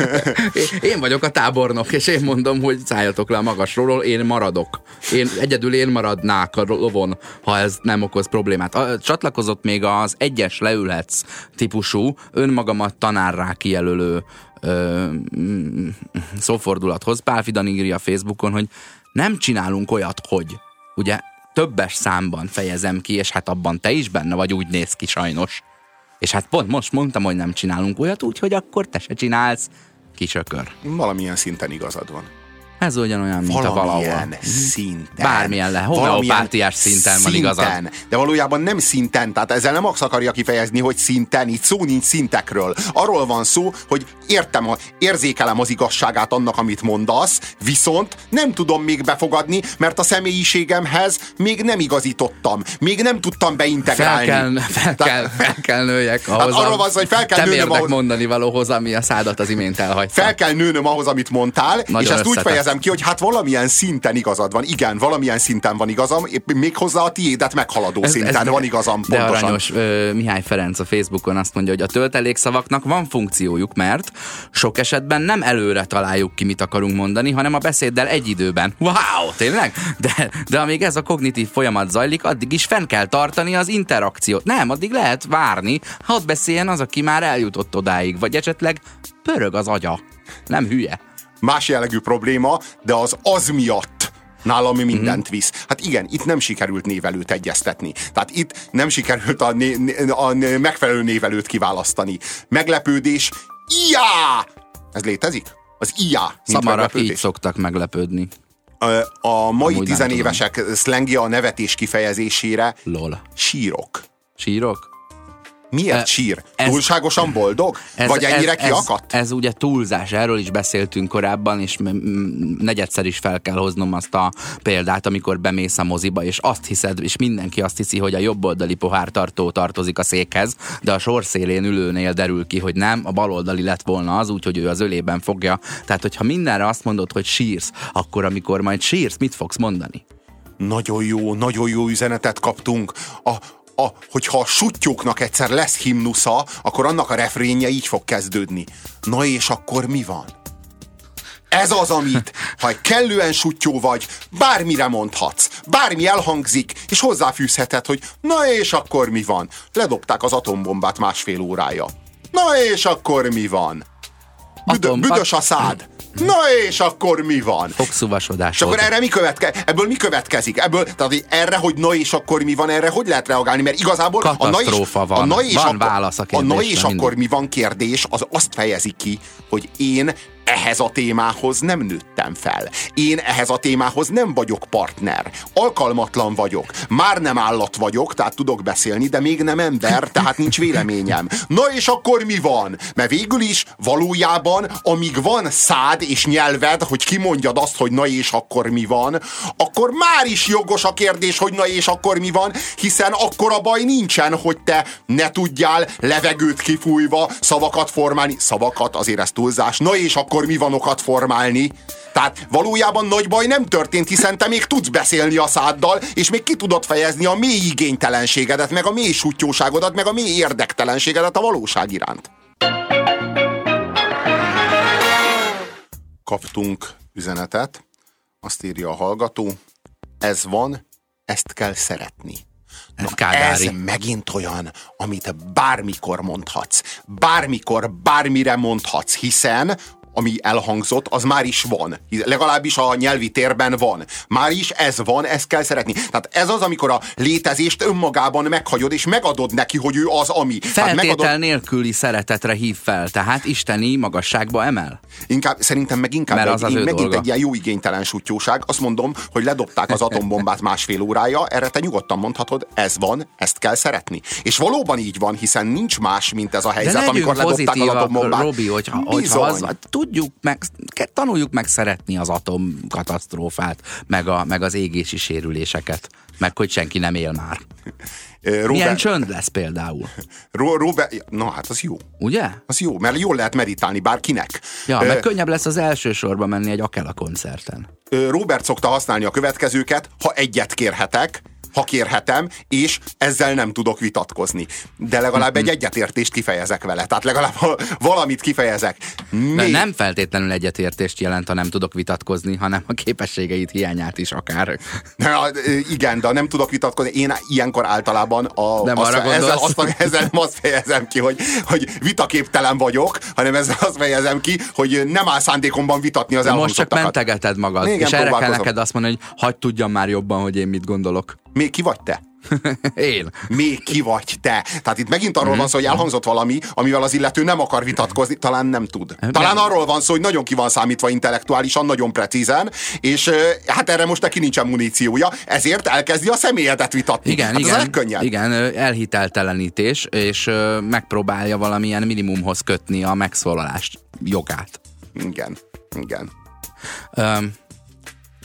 én vagyok a tábornok, és én mondom, hogy szálljatok le a magasról, én maradok. Én, egyedül én maradnák a lovon, ha ez nem okoz problémát. A, csatlakozott még az egyes leülhetsz típusú, önmagamat tanárrá kijelölő ö, mm, szófordulathoz. Pál Fidan írja Facebookon, hogy nem csinálunk olyat, hogy ugye többes számban fejezem ki, és hát abban te is benne vagy, úgy néz ki sajnos. És hát pont most mondtam, hogy nem csinálunk olyat, úgyhogy akkor te se csinálsz. Kisökör. Valamilyen szinten igazad van. Ez ugyanolyan, mint a valahol. Szinten. Bármilyen le, homeopátiás szinten van igazad. De valójában nem szinten, tehát ezzel nem azt akarja kifejezni, hogy szinten, itt szó nincs szintekről. Arról van szó, hogy értem, érzékelem az igazságát annak, amit mondasz, viszont nem tudom még befogadni, mert a személyiségemhez még nem igazítottam. Még nem tudtam Fel beintegrálni. kell, fel, kell, fel kell nőjek ahhoz. arról van szó, hogy fel kell nem nőnöm ahhoz- mondani valóhoz, ami a szádat az imént elhagyta. fel kell nőnöm ahhoz, amit mondtál, Nagyon és ezt úgy összetett. Fejezem ki, hogy hát valamilyen szinten igazad van. Igen, valamilyen szinten van igazam, épp még hozzá a tiédet meghaladó szinten van igazam, De pontosan. aranyos, ö, Mihály Ferenc a Facebookon azt mondja, hogy a töltelékszavaknak van funkciójuk, mert sok esetben nem előre találjuk ki, mit akarunk mondani, hanem a beszéddel egy időben. Wow, tényleg? De, de amíg ez a kognitív folyamat zajlik, addig is fenn kell tartani az interakciót. Nem, addig lehet várni, ha ott beszéljen az, aki már eljutott odáig, vagy esetleg pörög az agya. Nem hülye. Más jellegű probléma, de az az miatt nálam mindent visz. Hát igen, itt nem sikerült névelőt egyeztetni. Tehát itt nem sikerült a, né, a megfelelő névelőt kiválasztani. Meglepődés, iá! Ez létezik? Az iá, Szamarak így szoktak meglepődni. Ö, A mai Amúgy tizenévesek szlengje a nevetés kifejezésére Lol. sírok. Sírok? Miért sír? ez- Túlságosan boldog? Vagy ennyire ez, kiakadt? Ez, ez ugye túlzás, erről is beszéltünk korábban, és negyedszer is fel kell hoznom azt a példát, amikor bemész a moziba, és azt hiszed, és mindenki azt hiszi, hogy a jobboldali pohártartó tartozik a székhez, de a sorszálén ülőnél derül ki, hogy nem, a baloldali lett volna az, úgyhogy ő az ölében fogja. Tehát, hogyha mindenre azt mondod, hogy sírsz, akkor amikor majd sírsz, mit fogsz mondani? Nagyon jó, nagyon jó üzenetet kaptunk. A, a, hogyha a sutyóknak egyszer lesz himnusza, akkor annak a refrénje így fog kezdődni. Na és akkor mi van? Ez az, amit, ha egy kellően sutyó vagy, bármire mondhatsz, bármi elhangzik, és hozzáfűzheted, hogy na és akkor mi van? Ledobták az atombombát másfél órája. Na és akkor mi van? Büdö, Atom- büdös a szád. Na és akkor mi van? Fogszuvasodás. És akkor erre mi követke, ebből mi következik? Ebből, tehát hogy erre, hogy na és akkor mi van, erre hogy lehet reagálni? Mert igazából a na és, van. A na és Van akkor, válasz a a na és kérdésre, akkor mi van kérdés, az azt fejezi ki, hogy én ehhez a témához nem nőttem fel. Én ehhez a témához nem vagyok partner. Alkalmatlan vagyok. Már nem állat vagyok, tehát tudok beszélni, de még nem ember, tehát nincs véleményem. Na és akkor mi van? Mert végül is valójában, amíg van szád és nyelved, hogy kimondjad azt, hogy na és akkor mi van, akkor már is jogos a kérdés, hogy na és akkor mi van, hiszen akkor a baj nincsen, hogy te ne tudjál levegőt kifújva szavakat formálni. Szavakat, azért ez túlzás. Na és akkor akkor mi vanokat formálni. Tehát valójában nagy baj nem történt, hiszen te még tudsz beszélni a száddal, és még ki tudod fejezni a mély igénytelenségedet, meg a mély sutyóságodat, meg a mély érdektelenségedet a valóság iránt. Kaptunk üzenetet, azt írja a hallgató, ez van, ezt kell szeretni. Na, ez megint olyan, amit bármikor mondhatsz. Bármikor, bármire mondhatsz, hiszen ami elhangzott, az már is van. Legalábbis a nyelvi térben van. Már is ez van, ezt kell szeretni. Tehát ez az, amikor a létezést önmagában meghagyod, és megadod neki, hogy ő az, ami. Feltétel megadod... nélküli szeretetre hív fel, tehát isteni magasságba emel? Inkább, szerintem meg inkább Mert az egy, az megint dolga. egy ilyen jó igénytelen sutyóság. Azt mondom, hogy ledobták az atombombát másfél órája, erre te nyugodtan mondhatod, ez van, ezt kell szeretni. És valóban így van, hiszen nincs más, mint ez a helyzet, amikor ledobták az atombombát. Robi, hogyha, hogyha az, tudjuk meg, tanuljuk meg szeretni az atomkatasztrófát, meg, a, meg az égési sérüléseket, meg hogy senki nem él már. Robert, Milyen csönd lesz például? Robert, na hát az jó. Ugye? Az jó, mert jól lehet meditálni bárkinek. Ja, meg könnyebb lesz az első sorba menni egy Akela koncerten. Robert szokta használni a következőket, ha egyet kérhetek, ha kérhetem, és ezzel nem tudok vitatkozni. De legalább egy egyetértést kifejezek vele. Tehát legalább valamit kifejezek. Még... De nem feltétlenül egyetértést jelent, ha nem tudok vitatkozni, hanem a képességeit hiányát is akár. De, igen, de nem tudok vitatkozni. Én ilyenkor általában a, nem azt, ezzel, azt, ezzel nem azt fejezem ki, hogy, hogy vitaképtelen vagyok, hanem ezzel azt fejezem ki, hogy nem áll szándékomban vitatni az Most csak mentegeted magad, igen, és erre kell neked azt mondani, hogy hagyd tudjam már jobban, hogy én mit gondolok. Még ki vagy te? Én. Még ki vagy te? Tehát itt megint arról van szó, hogy elhangzott valami, amivel az illető nem akar vitatkozni, talán nem tud. Talán nem. arról van szó, hogy nagyon ki van számítva intellektuálisan, nagyon precízen, és hát erre most neki nincsen muníciója, ezért elkezdi a személyedet vitatni. Igen, hát igen, igen, elhiteltelenítés, és megpróbálja valamilyen minimumhoz kötni a megszólalást jogát. Igen, igen. Um,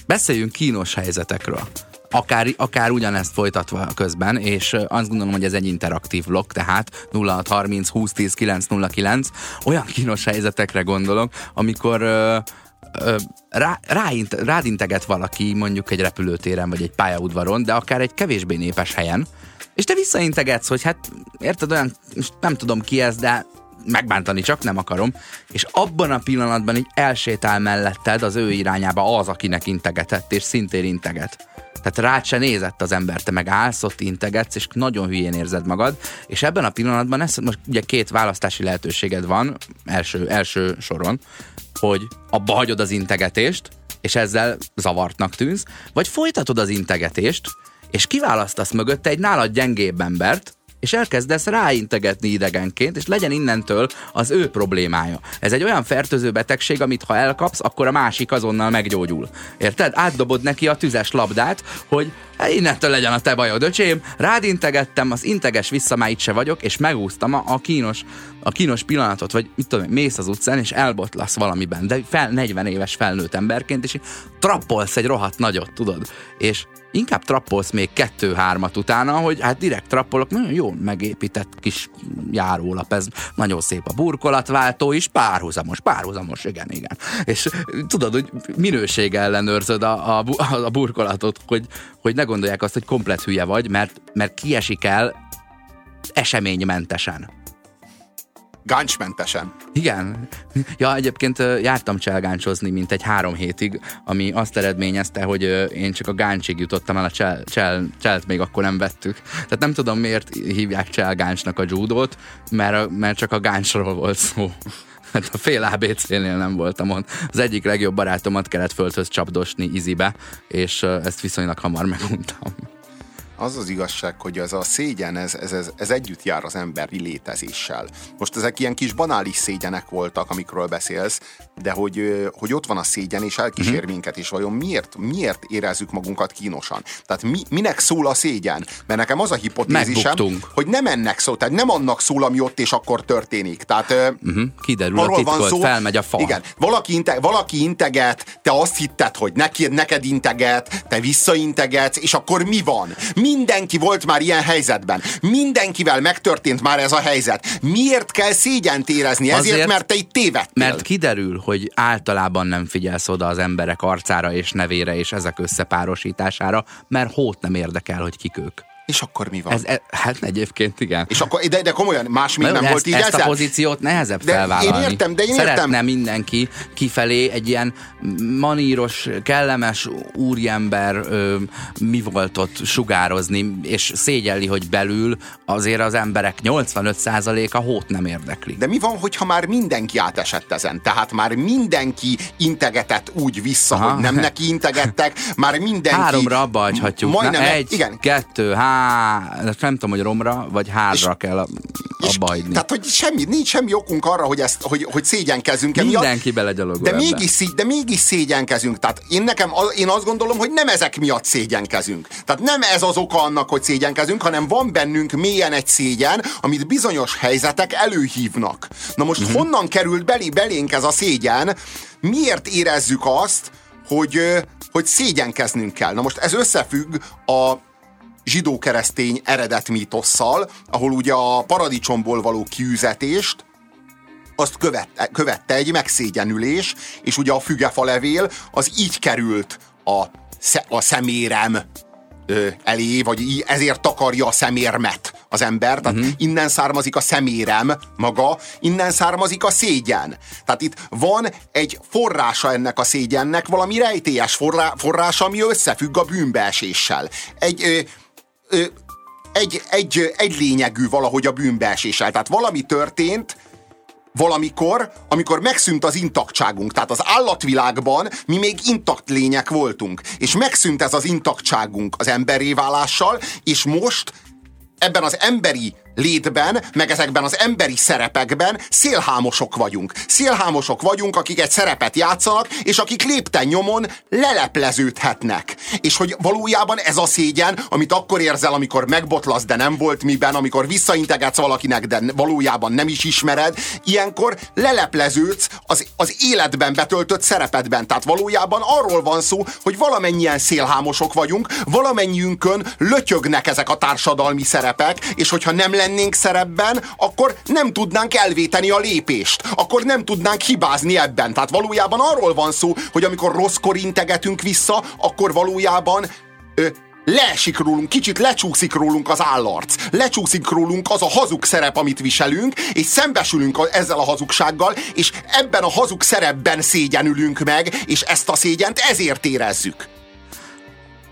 beszéljünk kínos helyzetekről akár, akár ugyanezt folytatva közben, és azt gondolom, hogy ez egy interaktív blokk, tehát 0630 2010 909, olyan kínos helyzetekre gondolok, amikor rá, ráint, rád integet valaki mondjuk egy repülőtéren, vagy egy pályaudvaron, de akár egy kevésbé népes helyen, és te visszaintegetsz, hogy hát érted olyan, nem tudom ki ez, de megbántani csak nem akarom, és abban a pillanatban így elsétál melletted az ő irányába az, akinek integetett, és szintén integet. Tehát rád se nézett az ember, te meg állsz, ott integetsz, és nagyon hülyén érzed magad, és ebben a pillanatban ez, most ugye két választási lehetőséged van, első, első soron, hogy abba hagyod az integetést, és ezzel zavartnak tűnsz, vagy folytatod az integetést, és kiválasztasz mögötte egy nálad gyengébb embert, és elkezdesz ráintegetni idegenként, és legyen innentől az ő problémája. Ez egy olyan fertőző betegség, amit ha elkapsz, akkor a másik azonnal meggyógyul. Érted? Átdobod neki a tüzes labdát, hogy hát innentől legyen a te bajod, öcsém, rád integettem, az integes vissza már itt se vagyok, és megúsztam a, a kínos a kínos pillanatot, vagy mit tudom, mész az utcán, és elbotlasz valamiben, de fel, 40 éves felnőtt emberként, és trappolsz egy rohadt nagyot, tudod? És inkább trappolsz még kettő-hármat utána, hogy hát direkt trappolok, nagyon jó megépített kis járólap, ez nagyon szép a burkolatváltó is, párhuzamos, párhuzamos, igen, igen. És tudod, hogy minőség ellenőrzöd a, a, a burkolatot, hogy, hogy ne gondolják azt, hogy komplet hülye vagy, mert, mert kiesik el eseménymentesen. Gáncsmentesen. Igen. Ja, egyébként jártam cselgáncsozni, mint egy három hétig, ami azt eredményezte, hogy én csak a gáncsig jutottam el, a csel, csel, cselt még akkor nem vettük. Tehát nem tudom, miért hívják cselgáncsnak a judót, mert, mert csak a gáncsról volt szó. Hát a fél ABC-nél nem voltam ott. Az egyik legjobb barátomat kellett földhöz csapdosni izibe, és ezt viszonylag hamar meguntam. Az az igazság, hogy ez a szégyen, ez, ez, ez, ez együtt jár az emberi létezéssel. Most ezek ilyen kis banális szégyenek voltak, amikről beszélsz, de hogy, hogy ott van a szégyen, és elkísér uh-huh. minket, és vajon miért, miért érezzük magunkat kínosan? Tehát mi, minek szól a szégyen? Mert nekem az a hipotézisem, Megbuktunk. hogy nem ennek szól, tehát nem annak szól, ami ott és akkor történik. Tehát Uh-huh. Kiderül a arról van titkolt, szó, felmegy a fal. Igen, valaki, inte, valaki integet, te azt hitted, hogy neki, neked integet, te visszaintegetsz, és akkor mi van? Mindenki volt már ilyen helyzetben. Mindenkivel megtörtént már ez a helyzet. Miért kell szégyent érezni? Ezért, Azért, mert te itt tévedtél. Mert kiderül, hogy általában nem figyelsz oda az emberek arcára és nevére és ezek összepárosítására, mert hót nem érdekel, hogy kik ők. És akkor mi van? Ez, e, hát egyébként igen. És akkor, de, de komolyan, más még nem volt így ezt a ezzel? pozíciót nehezebb De én felvállalni. értem, de én értem. Szeretne mindenki kifelé egy ilyen maníros, kellemes úriember ö, mi volt ott sugározni, és szégyelli, hogy belül azért az emberek 85%-a hót nem érdekli. De mi van, hogyha már mindenki átesett ezen? Tehát már mindenki integetett úgy vissza, Aha. hogy nem neki integettek, már mindenki... Háromra abba hagyhatjuk. Majdnem, Na, egy, igen, kettő, há, nem tudom, hogy romra, vagy hárra kell a- És- abba hagyni. Tehát, hogy semmi, nincs semmi okunk arra, hogy, ezt, hogy, hogy szégyenkezzünk emiatt. Mindenki belegyalogol De ebbe. mégis, szí- de mégis szégyenkezünk. Tehát én nekem, én azt gondolom, hogy nem ezek miatt szégyenkezünk. Tehát nem ez az oka annak, hogy szégyenkezünk, hanem van bennünk mélyen egy szégyen, amit bizonyos helyzetek előhívnak. Na most Mhm. uh-huh. honnan került belé, belénk ez a szégyen? Miért érezzük azt, hogy, hogy szégyenkeznünk kell? Na most ez összefügg a zsidó-keresztény eredet mítosszal, ahol ugye a paradicsomból való kiüzetést azt követte, követte egy megszégyenülés, és ugye a fügefa levél az így került a, a szemérem elé, vagy ezért takarja a szemérmet az ember, tehát uh-huh. innen származik a szemérem maga, innen származik a szégyen. Tehát itt van egy forrása ennek a szégyennek, valami rejtélyes forrá, forrása, ami összefügg a bűnbeeséssel. Egy, ö, egy, egy, egy lényegű valahogy a bűnbeeséssel. Tehát valami történt, valamikor, amikor megszűnt az intaktságunk. Tehát az állatvilágban mi még intakt lények voltunk. És megszűnt ez az intaktságunk az emberré válással, és most ebben az emberi létben, meg ezekben az emberi szerepekben szélhámosok vagyunk. Szélhámosok vagyunk, akik egy szerepet játszanak, és akik lépten nyomon lelepleződhetnek. És hogy valójában ez a szégyen, amit akkor érzel, amikor megbotlasz, de nem volt miben, amikor visszaintegetsz valakinek, de valójában nem is ismered, ilyenkor lelepleződsz az, az életben betöltött szerepedben. Tehát valójában arról van szó, hogy valamennyien szélhámosok vagyunk, valamennyiünkön lötyögnek ezek a társadalmi szerepek, és hogyha nem lennénk szerepben, akkor nem tudnánk elvéteni a lépést. Akkor nem tudnánk hibázni ebben. Tehát valójában arról van szó, hogy amikor rosszkor integetünk vissza, akkor valójában ö, leesik rólunk, kicsit lecsúszik rólunk az állarc, lecsúszik rólunk az a hazug szerep, amit viselünk, és szembesülünk ezzel a hazugsággal, és ebben a hazug szerepben szégyenülünk meg, és ezt a szégyent ezért érezzük.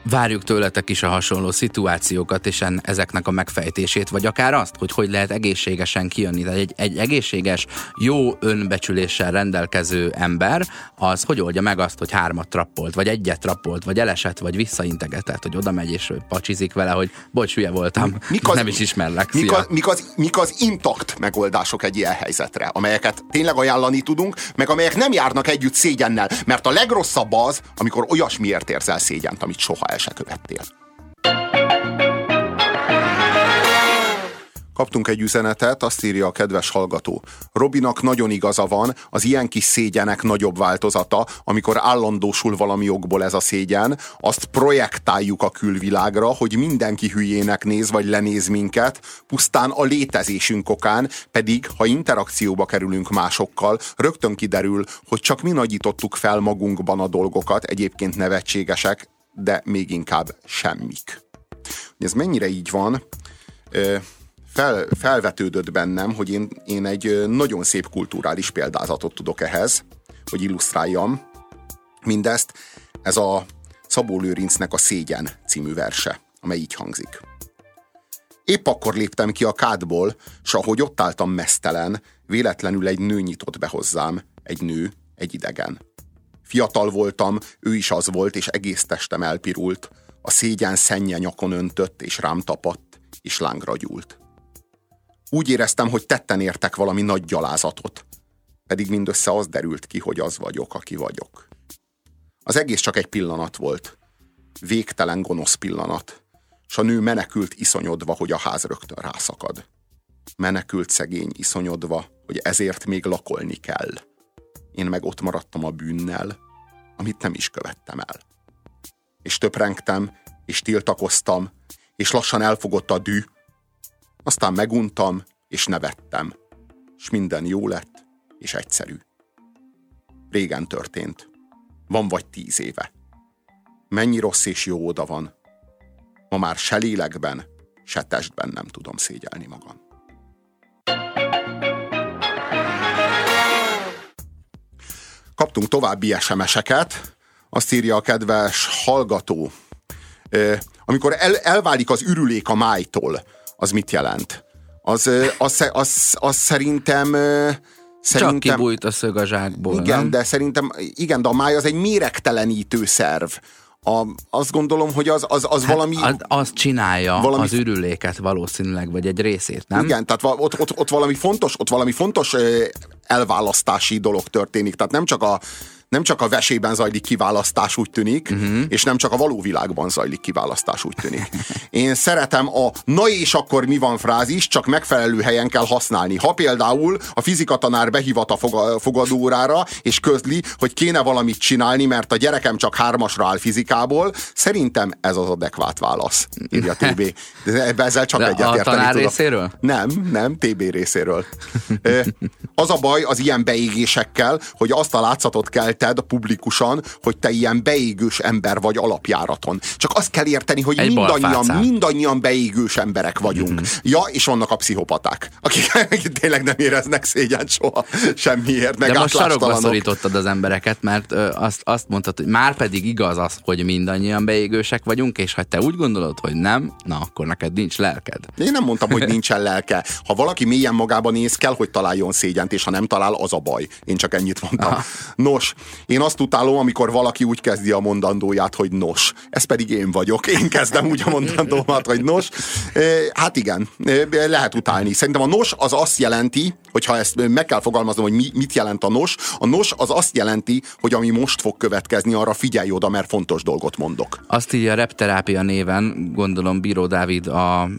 Várjuk tőletek is a hasonló szituációkat és en, ezeknek a megfejtését, vagy akár azt, hogy hogy lehet egészségesen kijönni. Tehát egy, egy egészséges, jó önbecsüléssel rendelkező ember, az hogy oldja meg azt, hogy hármat trappolt, vagy egyet trappolt, vagy elesett, vagy visszaintegetett, hogy oda megy és pacsizik vele, hogy bocs, hülye voltam, Mik az- nem is ismerlek, Mik, az, mik, az, mik az intakt megoldások egy ilyen helyzetre, amelyeket tényleg ajánlani tudunk, meg amelyek nem járnak együtt szégyennel, mert a legrosszabb az, amikor olyasmiért érzel szégyent, amit soha el se követtél. Kaptunk egy üzenetet, azt írja a kedves hallgató. Robinak nagyon igaza van, az ilyen kis szégyenek nagyobb változata, amikor állandósul valami okból ez a szégyen, azt projektáljuk a külvilágra, hogy mindenki hülyének néz vagy lenéz minket, pusztán a létezésünk okán, pedig ha interakcióba kerülünk másokkal, rögtön kiderül, hogy csak mi nagyítottuk fel magunkban a dolgokat, egyébként nevetségesek, de még inkább semmik. Ez mennyire így van, fel, felvetődött bennem, hogy én, én egy nagyon szép kulturális példázatot tudok ehhez, hogy illusztráljam mindezt. Ez a Szabó Lőrincnek a Szégyen című verse, amely így hangzik. Épp akkor léptem ki a kádból, s ahogy ott álltam mesztelen, véletlenül egy nő nyitott be hozzám, egy nő, egy idegen. Fiatal voltam, ő is az volt, és egész testem elpirult. A szégyen szennye nyakon öntött, és rám tapadt, és lángra gyúlt. Úgy éreztem, hogy tetten értek valami nagy gyalázatot, pedig mindössze az derült ki, hogy az vagyok, aki vagyok. Az egész csak egy pillanat volt. Végtelen gonosz pillanat. S a nő menekült iszonyodva, hogy a ház rögtön rászakad. Menekült szegény iszonyodva, hogy ezért még lakolni kell. Én meg ott maradtam a bűnnel, amit nem is követtem el. És töprengtem, és tiltakoztam, és lassan elfogott a dű, aztán meguntam, és nevettem, és minden jó lett, és egyszerű. Régen történt. Van vagy tíz éve. Mennyi rossz és jó oda van. Ma már se lélekben, se testben nem tudom szégyelni magam. Kaptunk további SMS-eket. Azt írja a kedves hallgató. Amikor el, elválik az ürülék a májtól, az mit jelent? Az, az, az, az szerintem Szerintem, Csak kibújt a szög a zsákból. Igen, nem? de szerintem, igen, de a máj az egy méregtelenítő szerv. A, azt gondolom, hogy az, az, az hát valami... Az, az csinálja valami, az ürüléket valószínűleg, vagy egy részét, nem? Igen, tehát ott, ott, ott valami fontos, ott valami fontos elválasztási dolog történik. Tehát nem csak a, nem csak a vesében zajlik kiválasztás, úgy tűnik, uh-huh. és nem csak a való világban zajlik kiválasztás, úgy tűnik. Én szeretem a na és akkor mi van frázis, csak megfelelő helyen kell használni. Ha például a fizikatanár behívat a fogadórára, és közli, hogy kéne valamit csinálni, mert a gyerekem csak hármasra áll fizikából, szerintem ez az adekvát válasz, írja TB. De ezzel csak egyetérteni A tanár tudok. részéről? Nem, nem, TB részéről. Az a baj az ilyen beégésekkel, hogy azt a látszatot kell érted publikusan, hogy te ilyen beégős ember vagy alapjáraton. Csak azt kell érteni, hogy Egy mindannyian, mindannyian beégős emberek vagyunk. Mm-hmm. Ja, és vannak a pszichopaták, akik tényleg nem éreznek szégyen soha semmiért. Meg De most sarokba szorítottad az embereket, mert ö, azt, azt mondtad, hogy már pedig igaz az, hogy mindannyian beégősek vagyunk, és ha te úgy gondolod, hogy nem, na akkor neked nincs lelked. Én nem mondtam, hogy nincsen lelke. Ha valaki mélyen magában néz, kell, hogy találjon szégyent, és ha nem talál, az a baj. Én csak ennyit mondtam. Aha. Nos, én azt utálom, amikor valaki úgy kezdi a mondandóját, hogy nos. Ez pedig én vagyok. Én kezdem úgy a mondandómat, hogy nos. Hát igen, lehet utálni. Szerintem a nos az azt jelenti, hogyha ezt meg kell fogalmaznom, hogy mit jelent a nos. A nos az azt jelenti, hogy ami most fog következni, arra figyelj oda, mert fontos dolgot mondok. Azt írja a repterápia néven, gondolom Bíró Dávid a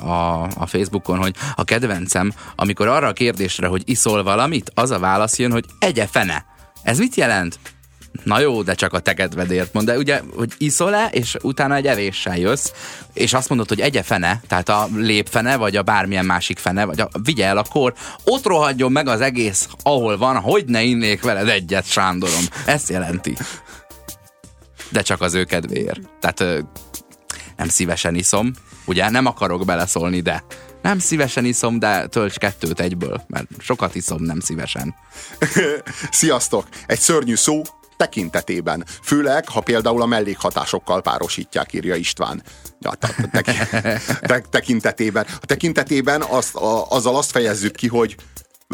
a, a Facebookon, hogy a kedvencem, amikor arra a kérdésre, hogy iszol valamit, az a válasz jön, hogy egye fene. Ez mit jelent? Na jó, de csak a tegedvedért mond. De ugye, hogy iszol-e, és utána egy evéssel jössz, és azt mondod, hogy egye fene, tehát a lépfene, vagy a bármilyen másik fene, vagy a, vigye el akkor, ott rohadjon meg az egész, ahol van, hogy ne innék veled egyet, Sándorom. Ezt jelenti. De csak az ő kedvéért. Tehát nem szívesen iszom, ugye nem akarok beleszólni, de nem szívesen iszom, de tölts kettőt egyből, mert sokat iszom, nem szívesen. Sziasztok! Egy szörnyű szó tekintetében. Főleg, ha például a mellékhatásokkal párosítják, írja István. Ja, te, te, te, tekintetében. A tekintetében azt, a, azzal azt fejezzük ki, hogy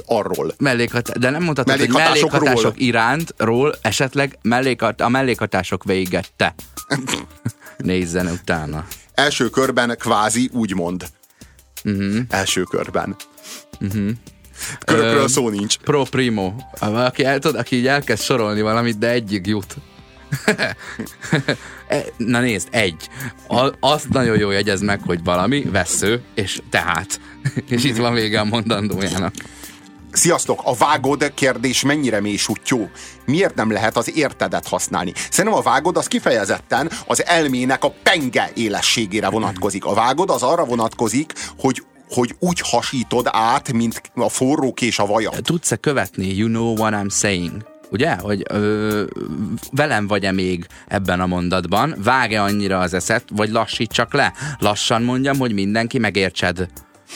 arról. Mellékhat, de nem mondhatod, hogy mellékhatások irántról esetleg mellékhat, a mellékhatások végette. Nézzen utána. Első körben kvázi úgy mond uh-huh. első körben. Uh-huh. Körökről uh, szó nincs. Pro primo. Aki, el, tud, aki így elkezd sorolni valamit, de egyig jut. E, na nézd, egy. A, azt nagyon jó jegyez meg, hogy valami, vesző, és tehát. és itt van vége a mondandójának. Sziasztok! A vágod kérdés mennyire mély sutyó? Miért nem lehet az értedet használni? Szerintem a vágod az kifejezetten az elmének a penge élességére vonatkozik. A vágod az arra vonatkozik, hogy hogy úgy hasítod át, mint a forró és a vajat. Tudsz-e követni You know what I'm saying? Ugye? Hogy ö, velem vagy-e még ebben a mondatban? Vág-e annyira az eszet, vagy lassítsak le? Lassan mondjam, hogy mindenki megértsed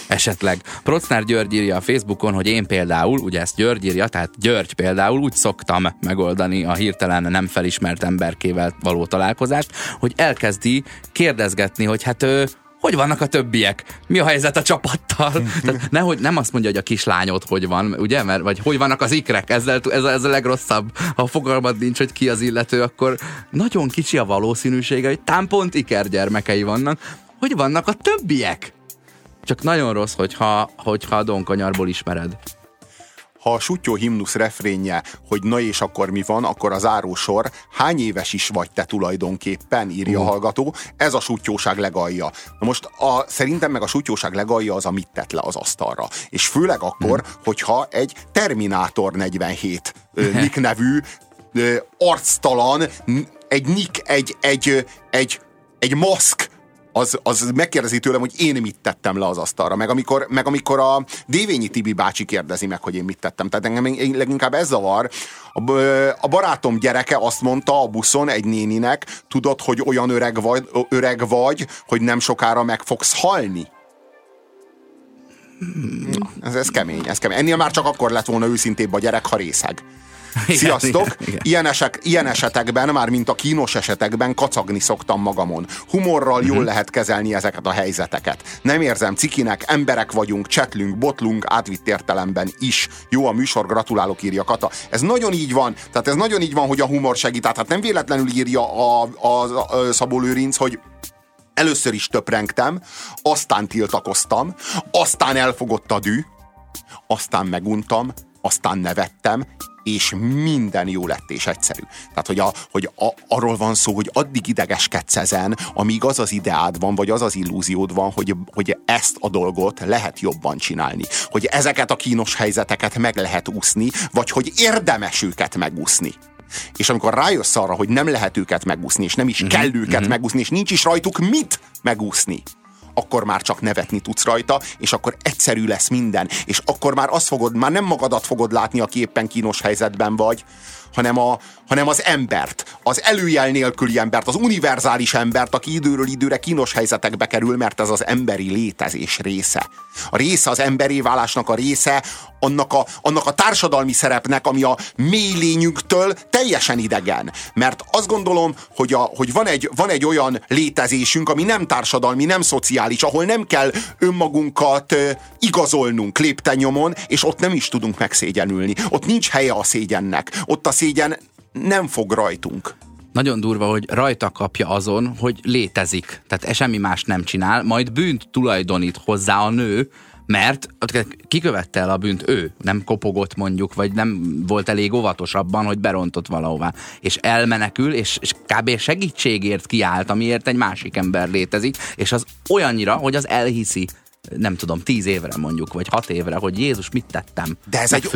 esetleg. Procnár György írja a Facebookon, hogy én például, ugye ezt György írja, tehát György például úgy szoktam megoldani a hirtelen nem felismert emberkével való találkozást, hogy elkezdi kérdezgetni, hogy hát ő hogy vannak a többiek? Mi a helyzet a csapattal? Tehát nehogy, nem azt mondja, hogy a kislányod hogy van, ugye? Mert, vagy hogy vannak az ikrek, ezzel, ez, a, ez a legrosszabb. Ha fogalmad nincs, hogy ki az illető, akkor nagyon kicsi a valószínűsége, hogy tám pont iker gyermekei vannak. Hogy vannak a többiek? Csak nagyon rossz, hogyha, hogyha a donkanyarból ismered ha a sutyó himnusz refrénje, hogy na és akkor mi van, akkor az árósor, hány éves is vagy te tulajdonképpen, írja uh. a hallgató, ez a sutyóság legalja. Na most a, szerintem meg a sutyóság legalja az, amit tett le az asztalra. És főleg akkor, hmm. hogyha egy Terminátor 47 Nick nevű arctalan, egy Nick, egy, egy, egy, egy maszk az, az megkérdezi tőlem, hogy én mit tettem le az asztalra. Meg amikor, meg amikor a Dévényi Tibi bácsi kérdezi meg, hogy én mit tettem. Tehát engem leginkább ez zavar. A, a barátom gyereke azt mondta a buszon egy néninek, tudod, hogy olyan öreg vagy, öreg vagy hogy nem sokára meg fogsz halni. Ez, ez kemény, ez kemény. Ennél már csak akkor lett volna őszintébb a gyerek, ha részeg. Sziasztok! Igen, igen. Ilyen, esek, ilyen esetekben, már mint a kínos esetekben kacagni szoktam magamon. Humorral jól lehet kezelni ezeket a helyzeteket. Nem érzem cikinek, emberek vagyunk, csetlünk, botlunk, átvitt értelemben is. Jó a műsor, gratulálok, írja Kata. Ez nagyon így van, tehát ez nagyon így van, hogy a humor segít. Tehát nem véletlenül írja a, a, a Szabó Lőrinc, hogy először is töprengtem, aztán tiltakoztam, aztán elfogott a dű, aztán meguntam, aztán nevettem, és minden jó lett és egyszerű. Tehát, hogy, a, hogy a, arról van szó, hogy addig idegeskedsz ezen, amíg az az ideád van, vagy az az illúziód van, hogy, hogy ezt a dolgot lehet jobban csinálni. Hogy ezeket a kínos helyzeteket meg lehet úszni, vagy hogy érdemes őket megúszni. És amikor rájössz arra, hogy nem lehet őket megúszni, és nem is mm-hmm. kell őket mm-hmm. megúszni, és nincs is rajtuk mit megúszni, akkor már csak nevetni tudsz rajta, és akkor egyszerű lesz minden. És akkor már azt fogod, már nem magadat fogod látni, aki éppen kínos helyzetben vagy, hanem, a, hanem az embert, az előjel nélküli embert, az univerzális embert, aki időről időre kínos helyzetekbe kerül, mert ez az emberi létezés része. A része az emberi válásnak a része, annak a, annak a társadalmi szerepnek, ami a mély lényünktől teljesen idegen. Mert azt gondolom, hogy, a, hogy van, egy, van egy olyan létezésünk, ami nem társadalmi, nem szociális, ahol nem kell önmagunkat igazolnunk lépten és ott nem is tudunk megszégyenülni. Ott nincs helye a szégyennek. Ott a szégyen nem fog rajtunk. Nagyon durva, hogy rajta kapja azon, hogy létezik. Tehát semmi más nem csinál, majd bűnt tulajdonít hozzá a nő, mert kikövette el a bűnt ő, nem kopogott mondjuk, vagy nem volt elég óvatos hogy berontott valahová. És elmenekül, és, és kb. segítségért kiállt, amiért egy másik ember létezik, és az olyannyira, hogy az elhiszi nem tudom, tíz évre mondjuk, vagy hat évre, hogy Jézus mit tettem, de ez, egy,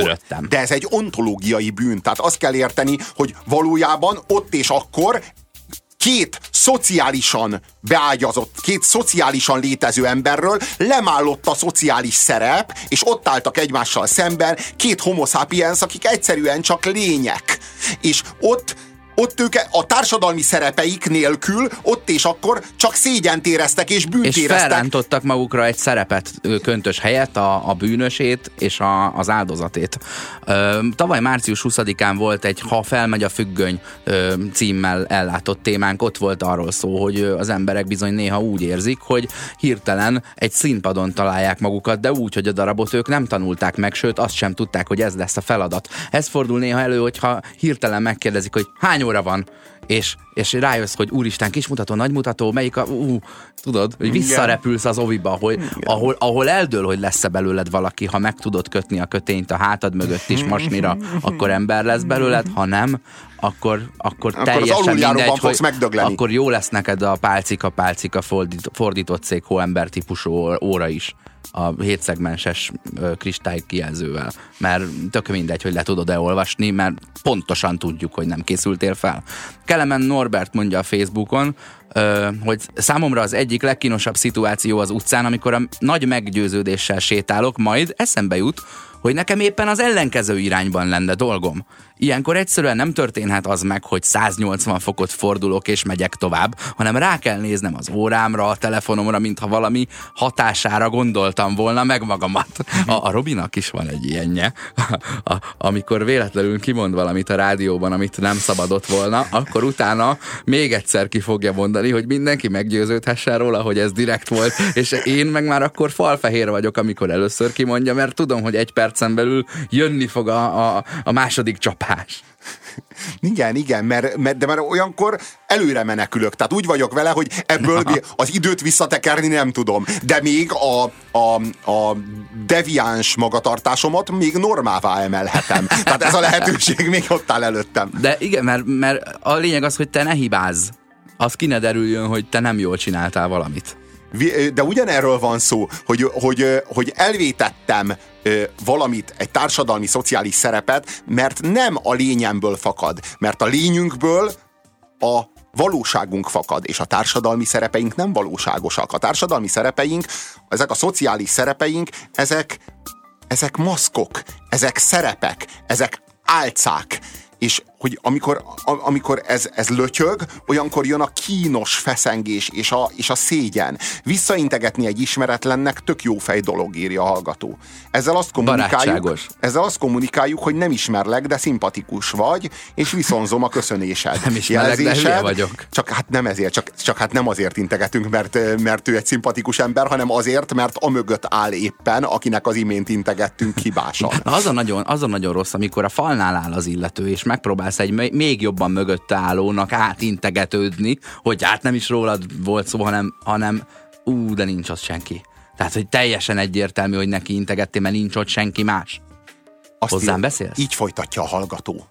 de ez egy ontológiai bűn. Tehát azt kell érteni, hogy valójában ott és akkor két szociálisan beágyazott, két szociálisan létező emberről lemállott a szociális szerep, és ott álltak egymással szemben két homo sapiens, akik egyszerűen csak lények. És ott ott ők a társadalmi szerepeik nélkül ott és akkor csak szégyent éreztek és bűnt és éreztek. felrántottak magukra egy szerepet köntös helyett, a, a bűnösét és a, az áldozatét. Ö, tavaly március 20-án volt egy Ha felmegy a függöny ö, címmel ellátott témánk, ott volt arról szó, hogy az emberek bizony néha úgy érzik, hogy hirtelen egy színpadon találják magukat, de úgy, hogy a darabot ők nem tanulták meg, sőt azt sem tudták, hogy ez lesz a feladat. Ez fordul néha elő, hogyha hirtelen megkérdezik, hogy hány hány óra van, és, és rájössz, hogy úristen, kismutató, nagymutató, melyik a, ú, tudod, hogy visszarepülsz az oviba, hogy, ahol, ahol eldől, hogy lesz-e belőled valaki, ha meg tudod kötni a kötényt a hátad mögött is masnira, akkor ember lesz belőled, ha nem, akkor, akkor, akkor teljesen mindegy, hogy megdögleni. akkor jó lesz neked a pálcika, pálcika fordított, székhó ember típusú óra is a hétszegmenses kijelzővel, mert tök mindegy, hogy le tudod-e olvasni, mert pontosan tudjuk, hogy nem készültél fel. Kelemen Norbert mondja a Facebookon, hogy számomra az egyik legkínosabb szituáció az utcán, amikor a nagy meggyőződéssel sétálok, majd eszembe jut, hogy nekem éppen az ellenkező irányban lenne dolgom. Ilyenkor egyszerűen nem történhet az meg, hogy 180 fokot fordulok és megyek tovább, hanem rá kell néznem az órámra, a telefonomra, mintha valami hatására gondoltam volna meg magamat. A, a Robinak is van egy ilyenje. A, amikor véletlenül kimond valamit a rádióban, amit nem szabadott volna, akkor utána még egyszer ki fogja mondani, hogy mindenki meggyőződhessen róla, hogy ez direkt volt, és én meg már akkor falfehér vagyok, amikor először kimondja, mert tudom, hogy egy percen belül jönni fog a, a, a második csapás. Igen, igen, mert, mert, de már olyankor előre menekülök. Tehát úgy vagyok vele, hogy ebből az időt visszatekerni nem tudom. De még a, a, a deviáns magatartásomat még normává emelhetem. Tehát ez a lehetőség még ott áll előttem. De igen, mert, mert a lényeg az, hogy te ne hibázz. Az ki ne derüljön, hogy te nem jól csináltál valamit. De ugyanerről van szó, hogy, hogy, hogy elvétettem valamit, egy társadalmi, szociális szerepet, mert nem a lényemből fakad, mert a lényünkből a valóságunk fakad, és a társadalmi szerepeink nem valóságosak. A társadalmi szerepeink, ezek a szociális szerepeink, ezek, ezek maszkok, ezek szerepek, ezek álcák, és hogy amikor, amikor ez, ez lötyög, olyankor jön a kínos feszengés és a, és a szégyen. Visszaintegetni egy ismeretlennek tök jó fej dolog, írja a hallgató. Ezzel azt kommunikáljuk, ezzel azt kommunikáljuk, hogy nem ismerlek, de szimpatikus vagy, és viszonzom a köszönésed. Nem ismerlek, de vagyok. Csak hát nem ezért, csak, csak hát nem azért integetünk, mert, mert ő egy szimpatikus ember, hanem azért, mert a mögött áll éppen, akinek az imént integettünk hibásan. Az a nagyon, az a nagyon rossz, amikor a falnál áll az illető, és megpróbál próbálsz egy még jobban mögötte állónak átintegetődni, hogy hát nem is rólad volt szó, hanem, hanem ú, de nincs ott senki. Tehát, hogy teljesen egyértelmű, hogy neki integettél, mert nincs ott senki más. Azt Hozzám ír, beszélsz? Így folytatja a hallgató.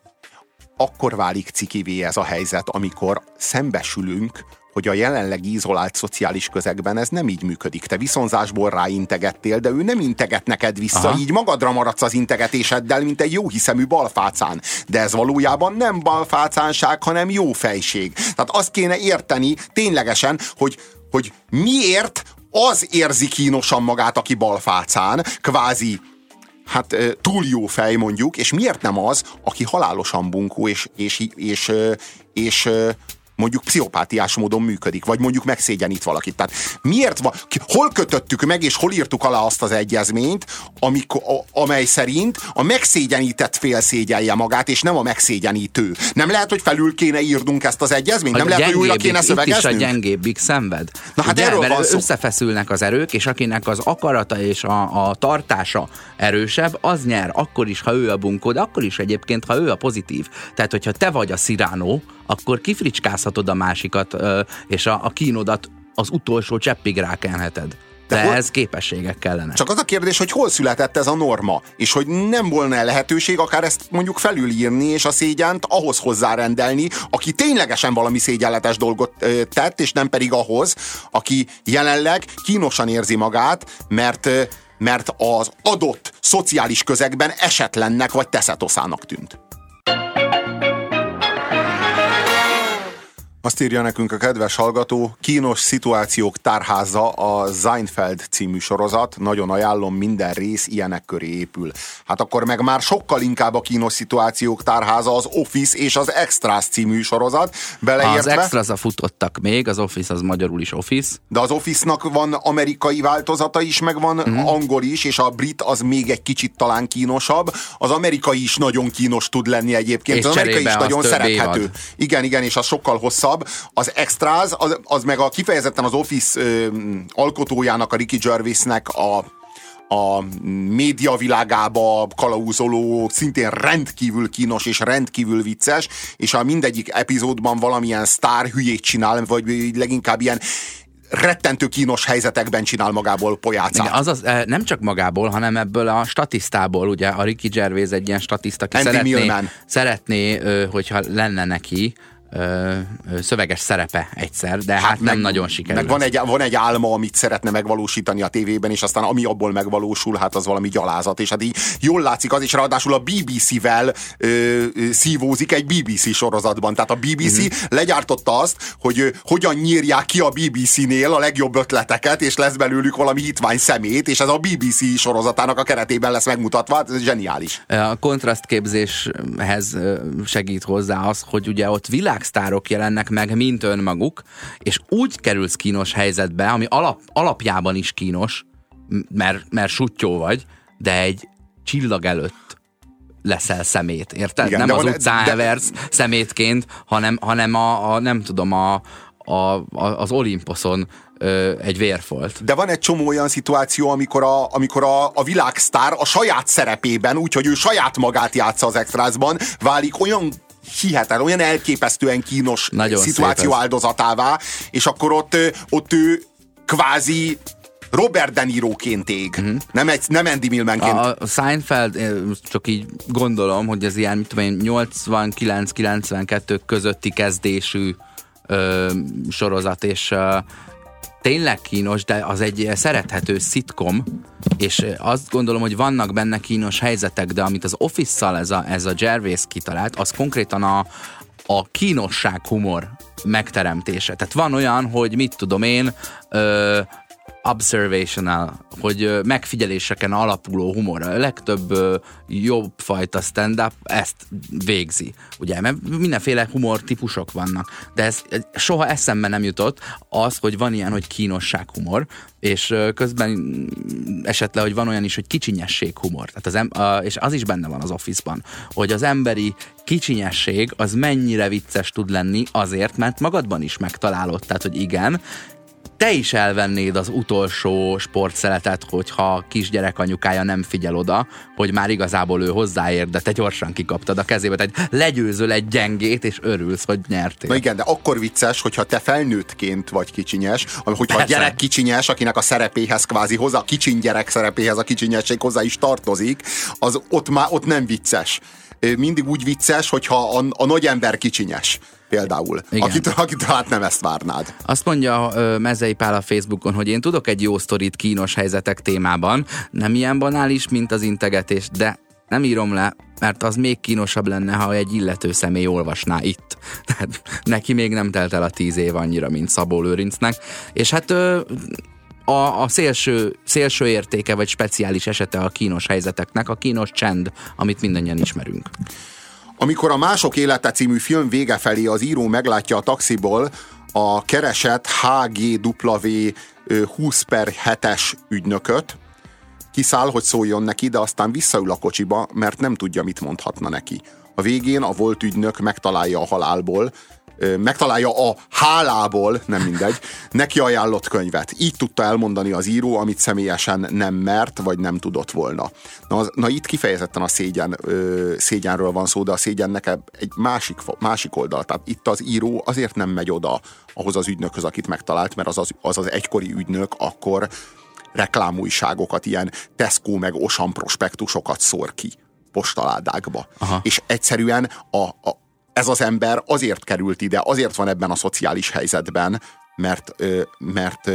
Akkor válik cikivé ez a helyzet, amikor szembesülünk hogy a jelenlegi izolált szociális közegben ez nem így működik. Te viszonzásból ráintegettél, de ő nem integet neked vissza, Aha. így magadra maradsz az integetéseddel, mint egy jó hiszemű balfácán. De ez valójában nem balfácánság, hanem jó fejség. Tehát azt kéne érteni ténylegesen, hogy, hogy miért az érzi kínosan magát, aki balfácán, kvázi hát túl jó fej mondjuk, és miért nem az, aki halálosan bunkó és, és, és, és, és mondjuk pszichopátiás módon működik, vagy mondjuk megszégyenít valakit. Tehát miért van, hol kötöttük meg, és hol írtuk alá azt az egyezményt, amikor, a, amely szerint a megszégyenített fél szégyelje magát, és nem a megszégyenítő. Nem lehet, hogy felül kéne írnunk ezt az egyezményt? Nem a lehet, hogy újra kéne szövegeznünk? Itt is a gyengébbik szenved. Na hát Ugye, erről van szó. összefeszülnek az erők, és akinek az akarata és a, a tartása erősebb, az nyer, akkor is, ha ő a bunkó, de akkor is egyébként, ha ő a pozitív. Tehát, hogyha te vagy a sziránó, akkor kifricskázhatod a másikat, és a, a kínodat az utolsó cseppig rákenheted. De hol... ez képességek kellene. Csak az a kérdés, hogy hol született ez a norma, és hogy nem volna lehetőség akár ezt mondjuk felülírni, és a szégyent ahhoz hozzárendelni, aki ténylegesen valami szégyenletes dolgot ö, tett, és nem pedig ahhoz, aki jelenleg kínosan érzi magát, mert ö, mert az adott szociális közegben esetlennek vagy teszetoszának tűnt. Azt írja nekünk a kedves hallgató, kínos szituációk tárháza a Seinfeld című sorozat, nagyon ajánlom, minden rész ilyenek köré épül. Hát akkor meg már sokkal inkább a kínos szituációk tárháza az Office és az Extras című sorozat. Beleértve, az Extras a futottak még, az Office az magyarul is Office. De az Office-nak van amerikai változata is, meg van uh-huh. angol is, és a brit az még egy kicsit talán kínosabb. Az amerikai is nagyon kínos tud lenni egyébként. És az amerikai is nagyon szerethető. Évad. Igen, igen, és az sokkal hosszabb hosszabb. Az Extras, az, az meg a kifejezetten az Office ö, alkotójának, a Ricky Gervaisnek a a média világába kalauzoló, szintén rendkívül kínos és rendkívül vicces, és a mindegyik epizódban valamilyen sztár hülyét csinál, vagy leginkább ilyen rettentő kínos helyzetekben csinál magából pojácát. Igen, azaz, eh, nem csak magából, hanem ebből a statisztából, ugye a Ricky Gervais egy ilyen statiszta, aki Andy szeretné, szeretné, hogyha lenne neki ö, ö, szöveges szerepe egyszer, de hát, hát nem nagyon sikerül. Meg van egy, van egy álma, amit szeretne megvalósítani a tévében, és aztán ami abból megvalósul, hát az valami gyalázat, és hát így jól látszik az, és ráadásul a BBC-vel ö, szívózik egy BBC sorozatban. Tehát a BBC mm-hmm. legyártotta azt, hogy ö, hogyan nyírják ki a BBC-nél a legjobb ötleteket, és lesz belőlük valami hitvány szemét, és ez a BBC sorozatának a keretében lesz megmutatva, hát ez zseniális. A kontrasztképzéshez segít hozzá az, hogy ugye ott világsztárok jelennek meg, mint önmaguk, és úgy kerülsz kínos helyzetbe, ami alap, alapjában is kínos, mert, mert sutyó vagy, de egy csillag előtt leszel szemét, érted? Igen, nem az van, utcán de... eversz szemétként, hanem, hanem a, a, nem tudom, a, a, a, az Olimposzon ö, egy vérfolt. De van egy csomó olyan szituáció, amikor a, amikor a, a világsztár a saját szerepében, úgyhogy ő saját magát játsza az extrázban, válik olyan hihetetlen, olyan elképesztően kínos Nagyon szituáció áldozatává, és akkor ott, ott ő kvázi Robert De Niroként ég, uh-huh. nem, egy, nem Andy Millmanként. A, a Seinfeld, csak így gondolom, hogy ez ilyen, mit tudom én, 89-92 közötti kezdésű ö, sorozat, és ö, tényleg kínos, de az egy szerethető szitkom, és azt gondolom, hogy vannak benne kínos helyzetek, de amit az Office-szal ez a, ez a Gervais kitalált, az konkrétan a, a kínosság humor megteremtése. Tehát van olyan, hogy mit tudom én, ö, observational, hogy megfigyeléseken alapuló humor. A legtöbb jobb fajta stand-up ezt végzi. Ugye, mert mindenféle humor típusok vannak. De ez soha eszembe nem jutott az, hogy van ilyen, hogy kínosság humor, és közben esett le, hogy van olyan is, hogy kicsinyesség humor. Tehát az em- a, és az is benne van az Office-ban, hogy az emberi kicsinyesség az mennyire vicces tud lenni azért, mert magadban is megtalálod. Tehát, hogy igen, te is elvennéd az utolsó sportszeletet, hogyha kisgyerek anyukája nem figyel oda, hogy már igazából ő hozzáér, de te gyorsan kikaptad a kezébe, tehát legyőzöl egy gyengét, és örülsz, hogy nyertél. Na igen, de akkor vicces, hogyha te felnőttként vagy kicsinyes, hogyha Persze. a gyerek kicsinyes, akinek a szerepéhez kvázi hozzá, a kicsin gyerek szerepéhez a kicsinyesség hozzá is tartozik, az ott már ott nem vicces. Mindig úgy vicces, hogyha a, a nagy ember kicsinyes például, Igen. akitől, akitől hát nem ezt várnád. Azt mondja uh, Mezei Pál a Facebookon, hogy én tudok egy jó sztorit kínos helyzetek témában, nem ilyen banális, mint az integetés, de nem írom le, mert az még kínosabb lenne, ha egy illető személy olvasná itt. Tehát neki még nem telt el a tíz év annyira, mint Szabó Lőrincnek. És hát a, a szélső, szélső értéke vagy speciális esete a kínos helyzeteknek, a kínos csend, amit mindannyian ismerünk. Amikor a Mások élete című film vége felé az író meglátja a taxiból a keresett HGW 20 per 7-es ügynököt, kiszáll, hogy szóljon neki, de aztán visszaül a kocsiba, mert nem tudja, mit mondhatna neki. A végén a volt ügynök megtalálja a halálból, megtalálja a hálából, nem mindegy, neki ajánlott könyvet. Így tudta elmondani az író, amit személyesen nem mert, vagy nem tudott volna. Na, az, na itt kifejezetten a szégyen, ö, szégyenről van szó, de a szégyennek egy másik, másik oldal. Tehát itt az író azért nem megy oda ahhoz az ügynökhöz, akit megtalált, mert az az, az, az egykori ügynök akkor reklámújságokat, ilyen Tesco meg Osan prospektusokat szór ki postaládákba. Aha. És egyszerűen a, a, ez az ember azért került ide, azért van ebben a szociális helyzetben, mert, mert,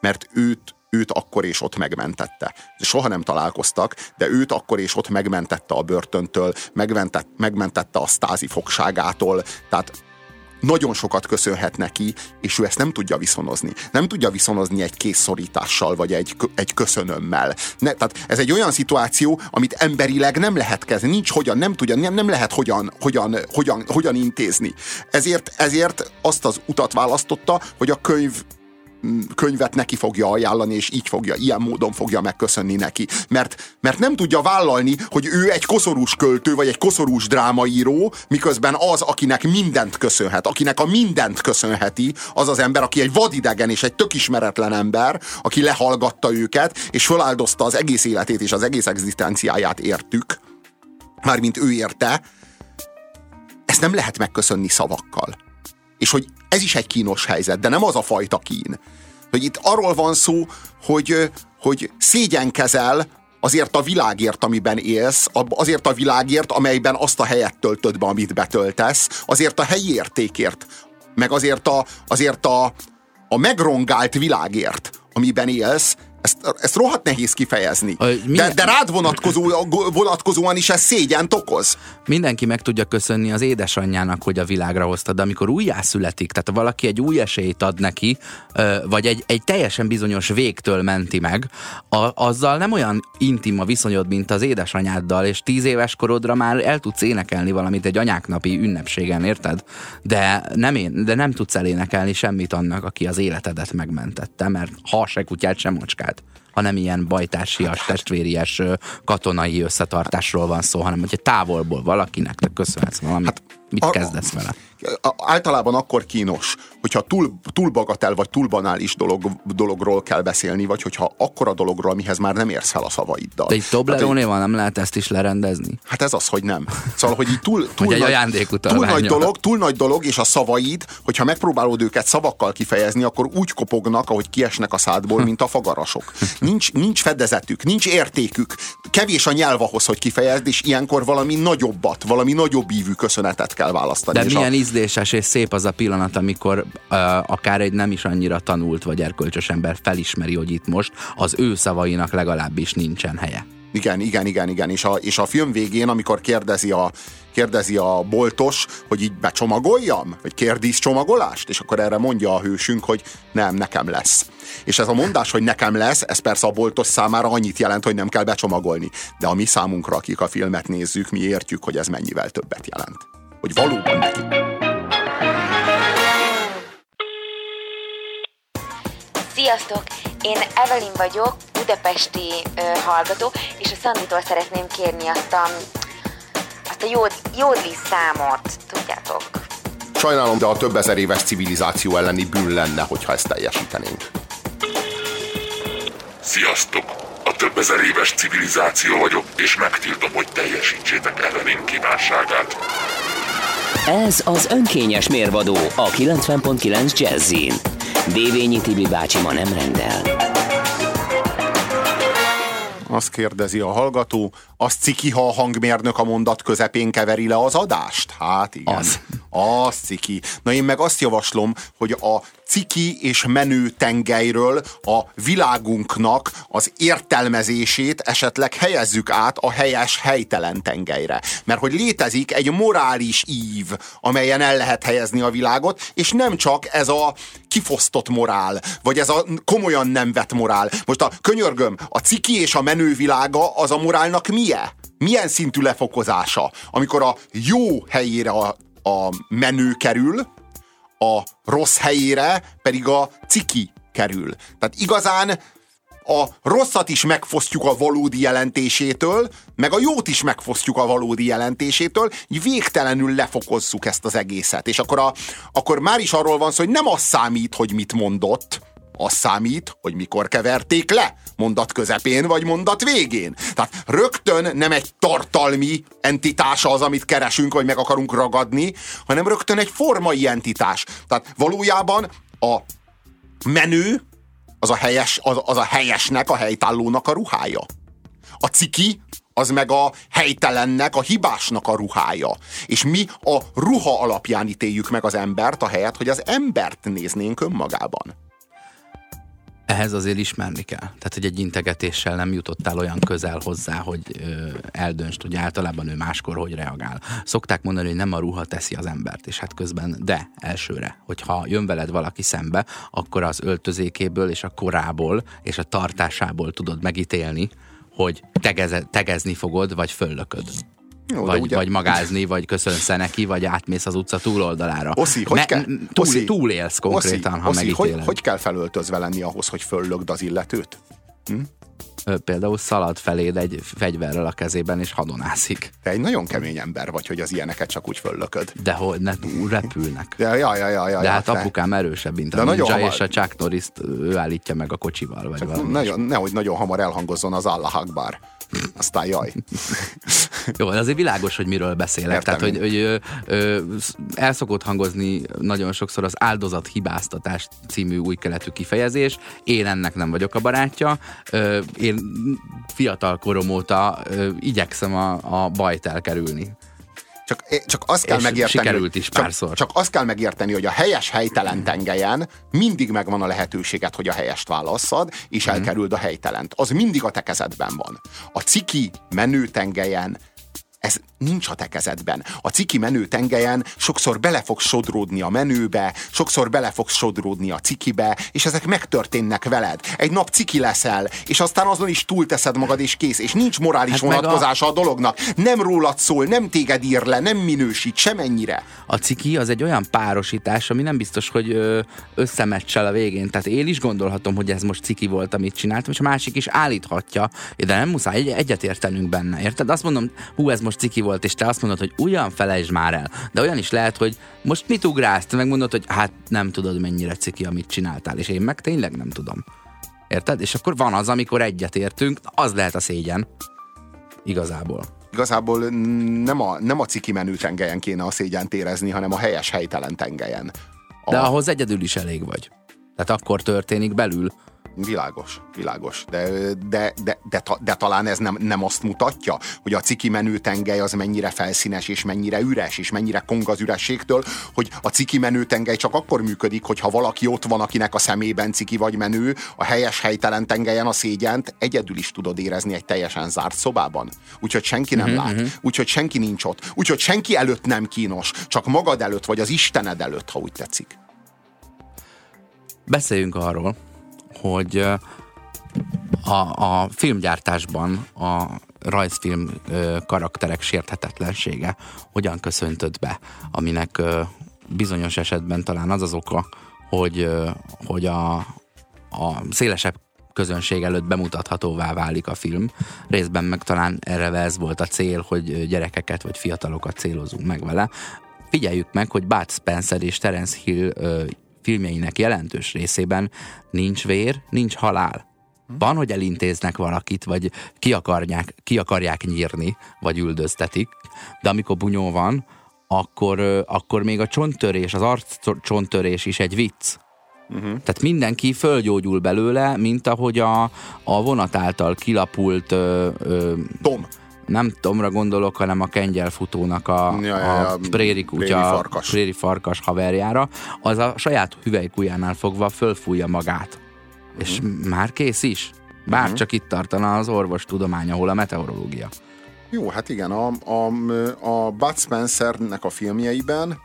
mert őt, őt akkor és ott megmentette. Soha nem találkoztak, de őt akkor és ott megmentette a börtöntől, megmentette, megmentette a stázi fogságától, tehát nagyon sokat köszönhet neki, és ő ezt nem tudja viszonozni. Nem tudja viszonozni egy készszorítással, vagy egy, egy köszönömmel. Ne, tehát ez egy olyan szituáció, amit emberileg nem lehet kezdeni, nincs hogyan, nem tudja, nem, nem lehet hogyan, hogyan, hogyan, hogyan intézni. Ezért, ezért azt az utat választotta, hogy a könyv könyvet neki fogja ajánlani, és így fogja, ilyen módon fogja megköszönni neki. Mert, mert nem tudja vállalni, hogy ő egy koszorús költő, vagy egy koszorús drámaíró, miközben az, akinek mindent köszönhet, akinek a mindent köszönheti, az az ember, aki egy vadidegen és egy tök ismeretlen ember, aki lehallgatta őket, és feláldozta az egész életét és az egész egzisztenciáját értük, mármint ő érte, ezt nem lehet megköszönni szavakkal. És hogy ez is egy kínos helyzet, de nem az a fajta kín. Hogy itt arról van szó, hogy, hogy szégyenkezel azért a világért, amiben élsz, azért a világért, amelyben azt a helyet töltöd be, amit betöltesz, azért a helyi értékért, meg azért a, azért a, a megrongált világért, amiben élsz, ezt, ezt rohadt nehéz kifejezni. De, de rád vonatkozó, vonatkozóan is ez szégyent okoz. Mindenki meg tudja köszönni az édesanyjának, hogy a világra hozta, de amikor újjászületik, tehát valaki egy új esélyt ad neki, vagy egy, egy teljesen bizonyos végtől menti meg, a, azzal nem olyan intim a viszonyod, mint az édesanyáddal, és tíz éves korodra már el tudsz énekelni valamit egy anyáknapi ünnepségen, érted? De nem, én, de nem tudsz elénekelni semmit annak, aki az életedet megmentette, mert ha se kutyát, sem macskát hanem ilyen bajtársias, testvéries katonai összetartásról van szó, hanem hogyha távolból valakinek te köszönhetsz valamit, hát, mit a, kezdesz vele? Általában akkor kínos, hogyha túl, túl bagatel vagy túl banális dolog, dologról kell beszélni, vagy hogyha akkora dologról, amihez már nem érsz fel a szavaiddal. De egy Toblerónéval nem lehet ezt is lerendezni? Hát ez az, hogy nem. Szóval, hogy így túl, túl, nagy, nagy, túl nagy dolog, túl nagy dolog, és a szavaid, hogyha megpróbálod őket szavakkal kifejezni, akkor úgy kopognak, ahogy kiesnek a szádból, mint a fagarasok. Nincs, nincs fedezetük, nincs értékük, kevés a nyelv ahhoz, hogy kifejezd, és ilyenkor valami nagyobbat, valami nagyobb ívű köszönetet kell választani. De milyen a ízléses és szép az a pillanat, amikor uh, akár egy nem is annyira tanult vagy erkölcsös ember felismeri, hogy itt most az ő szavainak legalábbis nincsen helye. Igen, igen, igen, igen. És a, és a film végén, amikor kérdezi a, kérdezi a boltos, hogy így becsomagoljam? Vagy kérdísz csomagolást? És akkor erre mondja a hősünk, hogy nem, nekem lesz. És ez a mondás, hogy nekem lesz, ez persze a boltos számára annyit jelent, hogy nem kell becsomagolni. De a mi számunkra, akik a filmet nézzük, mi értjük, hogy ez mennyivel többet jelent. Hogy valóban neki. Sziasztok! Én Evelyn vagyok, budapesti ö, hallgató, és a Szanditól szeretném kérni azt a, azt a jód, jódli számot, tudjátok? Sajnálom, de a több ezer éves civilizáció elleni bűn lenne, hogyha ezt teljesítenénk. Sziasztok! A több ezer éves civilizáció vagyok, és megtiltom, hogy teljesítsétek Evelyn kívánságát. Ez az önkényes mérvadó a 90.9 Jazzin. Dévényi Tibi bácsi ma nem rendel. Azt kérdezi a hallgató, az ciki, ha a hangmérnök a mondat közepén keveri le az adást? Hát igen. Az. Az ciki. Na én meg azt javaslom, hogy a ciki és menő tengelyről a világunknak az értelmezését esetleg helyezzük át a helyes, helytelen tengelyre. Mert hogy létezik egy morális ív, amelyen el lehet helyezni a világot, és nem csak ez a kifosztott morál, vagy ez a komolyan nem vett morál. Most a könyörgöm, a ciki és a menő világa az a morálnak milyen? Milyen szintű lefokozása? Amikor a jó helyére a, a menő kerül, a rossz helyére pedig a ciki kerül. Tehát igazán a rosszat is megfosztjuk a valódi jelentésétől, meg a jót is megfosztjuk a valódi jelentésétől, így végtelenül lefokozzuk ezt az egészet. És akkor, a, akkor már is arról van szó, hogy nem az számít, hogy mit mondott, az számít, hogy mikor keverték le, mondat közepén vagy mondat végén. Tehát rögtön nem egy tartalmi entitása az, amit keresünk, vagy meg akarunk ragadni, hanem rögtön egy formai entitás. Tehát valójában a menő az a, helyes, az, az a helyesnek, a helytállónak a ruhája. A ciki az meg a helytelennek, a hibásnak a ruhája. És mi a ruha alapján ítéljük meg az embert, a helyet, hogy az embert néznénk önmagában. Ehhez azért ismerni kell. Tehát, hogy egy integetéssel nem jutottál olyan közel hozzá, hogy ö, eldöntsd, hogy általában ő máskor hogy reagál. Szokták mondani, hogy nem a ruha teszi az embert, és hát közben, de elsőre, hogyha jön veled valaki szembe, akkor az öltözékéből és a korából és a tartásából tudod megítélni, hogy tegeze, tegezni fogod, vagy föllököd. Jó, vagy, ugye... vagy magázni, vagy köszönsz neki, vagy átmész az utca túloldalára. Oszi, hogy Me, kell, túl, Oszi, túlélsz konkrétan, Oszi, ha Oszi, megítéled. Hogy, hogy kell felöltözve lenni ahhoz, hogy föllögd az illetőt? Hm? például szalad feléd egy fegyverrel a kezében, és hadonászik. Te egy nagyon kemény ember vagy, hogy az ilyeneket csak úgy föllököd. De hogy ne repülnek. Ja, ja, ja, ja, ja, De hát te... apukám erősebb, mint a ninja, hamar... és a Chuck norris ő állítja meg a kocsival. Vagy nagyon, nehogy nagyon hamar elhangozzon az Allah Akbar. Aztán jaj. Jó, azért világos, hogy miről beszélek. Értem Tehát, hogy, hogy ö, ö, el szokott hangozni nagyon sokszor az áldozat hibáztatás című új keletű kifejezés. Én ennek nem vagyok a barátja. Ö, én fiatal korom óta ö, igyekszem a, a bajt elkerülni. Csak, csak azt kell És megérteni, sikerült is csak, párszor. csak azt kell megérteni, hogy a helyes helytelen tengelyen mindig megvan a lehetőséged, hogy a helyest válasszad, és Mhm. elkerüld a helytelent. Az mindig a te kezedben van. A ciki menő tengelyen ez nincs a te kezedben. A ciki menő tengelyen sokszor bele fogsz sodródni a menőbe, sokszor bele fogsz sodródni a cikibe, és ezek megtörténnek veled. Egy nap ciki leszel, és aztán azon is túlteszed magad, és kész. És nincs morális Hát meg a- vonatkozása a... dolognak. Nem rólad szól, nem téged ír le, nem minősít semennyire. A ciki az egy olyan párosítás, ami nem biztos, hogy összemeccsel a végén. Tehát én is gondolhatom, hogy ez most ciki volt, amit csináltam, és a másik is állíthatja, de nem muszáj egy- egyetértenünk benne. Érted? Azt mondom, hú, ez most ciki volt, és te azt mondod, hogy ugyan felejtsd már el. De olyan is lehet, hogy most mit ugrálsz? Te megmondod, hogy hát nem tudod, mennyire ciki, amit csináltál, és én meg tényleg nem tudom. Érted? És akkor van az, amikor egyetértünk, az lehet a szégyen. Igazából. Igazából nem a, nem a ciki menő tengelyen kéne a szégyent érezni, hanem a helyes helytelen tengelyen. A, De ahhoz egyedül is elég vagy. Tehát akkor történik belül, Világos, világos. De, de, de, de, de talán ez nem, nem azt mutatja, hogy a ciki menő tengely az mennyire felszínes, és mennyire üres, és mennyire kong az ürességtől, hogy a ciki menő tengely csak akkor működik, hogyha valaki ott van, akinek a szemében ciki vagy menő, a helyes helytelen tengelyen a szégyent egyedül is tudod érezni egy teljesen zárt szobában. Úgyhogy senki nem uh-huh, lát, úgyhogy senki nincs ott, úgyhogy senki előtt nem kínos, csak magad előtt, vagy az Istened előtt, ha úgy tetszik. Beszéljünk arról, hogy a, a filmgyártásban a rajzfilm karakterek sérthetetlensége hogyan köszöntött be, aminek bizonyos esetben talán az az oka, hogy, hogy a, a szélesebb közönség előtt bemutathatóvá válik a film. Részben meg talán erre ez volt a cél, hogy gyerekeket vagy fiatalokat célozunk meg vele. Figyeljük meg, hogy Bud Spencer és Terence Hill filmjeinek jelentős részében nincs vér, nincs halál. Van, hogy elintéznek valakit, vagy ki akarják, ki akarják nyírni, vagy üldöztetik, de amikor bunyó van, akkor, akkor még a csonttörés, az arc csonttörés is egy vicc. Uh-huh. Tehát mindenki fölgyógyul belőle, mint ahogy a, a vonat által kilapult ö, ö, Tom, nem Tomra gondolok, hanem a kengyelfutónak a, Ja, ja, a préri kutya, préri farkas. préri farkas haverjára, az a saját hüvelykujjánál fogva fölfújja magát. Mhm. És már kész is. Bár uh-huh. csak itt tartana az orvostudomány, ahol a meteorológia. Jó, hát igen, a, a, a Bud Spencernek a filmjeiben,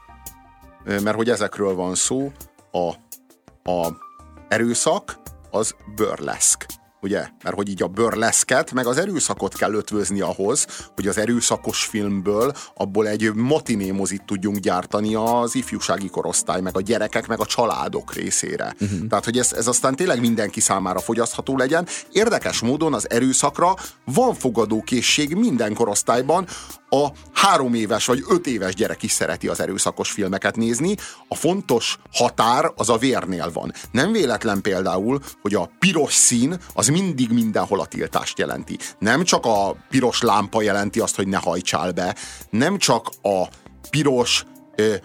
mert hogy ezekről van szó, a, a erőszak az burleszk. Ugye? Mert hogy így a burleszket, meg az erőszakot kell ötvözni ahhoz, hogy az erőszakos filmből abból egy matiné mozit tudjunk gyártani az ifjúsági korosztály, meg a gyerekek, meg a családok részére. Uh-huh. Tehát, hogy ez, ez aztán tényleg mindenki számára fogyasztható legyen. Érdekes módon az erőszakra van fogadókészség minden korosztályban, a három éves vagy öt éves gyerek is szereti az erőszakos filmeket nézni. A fontos határ az a vérnél van. Nem véletlen például, hogy a piros szín az mindig mindenhol a tiltást jelenti. Nem csak a piros lámpa jelenti azt, hogy ne hajtsál be, nem csak a piros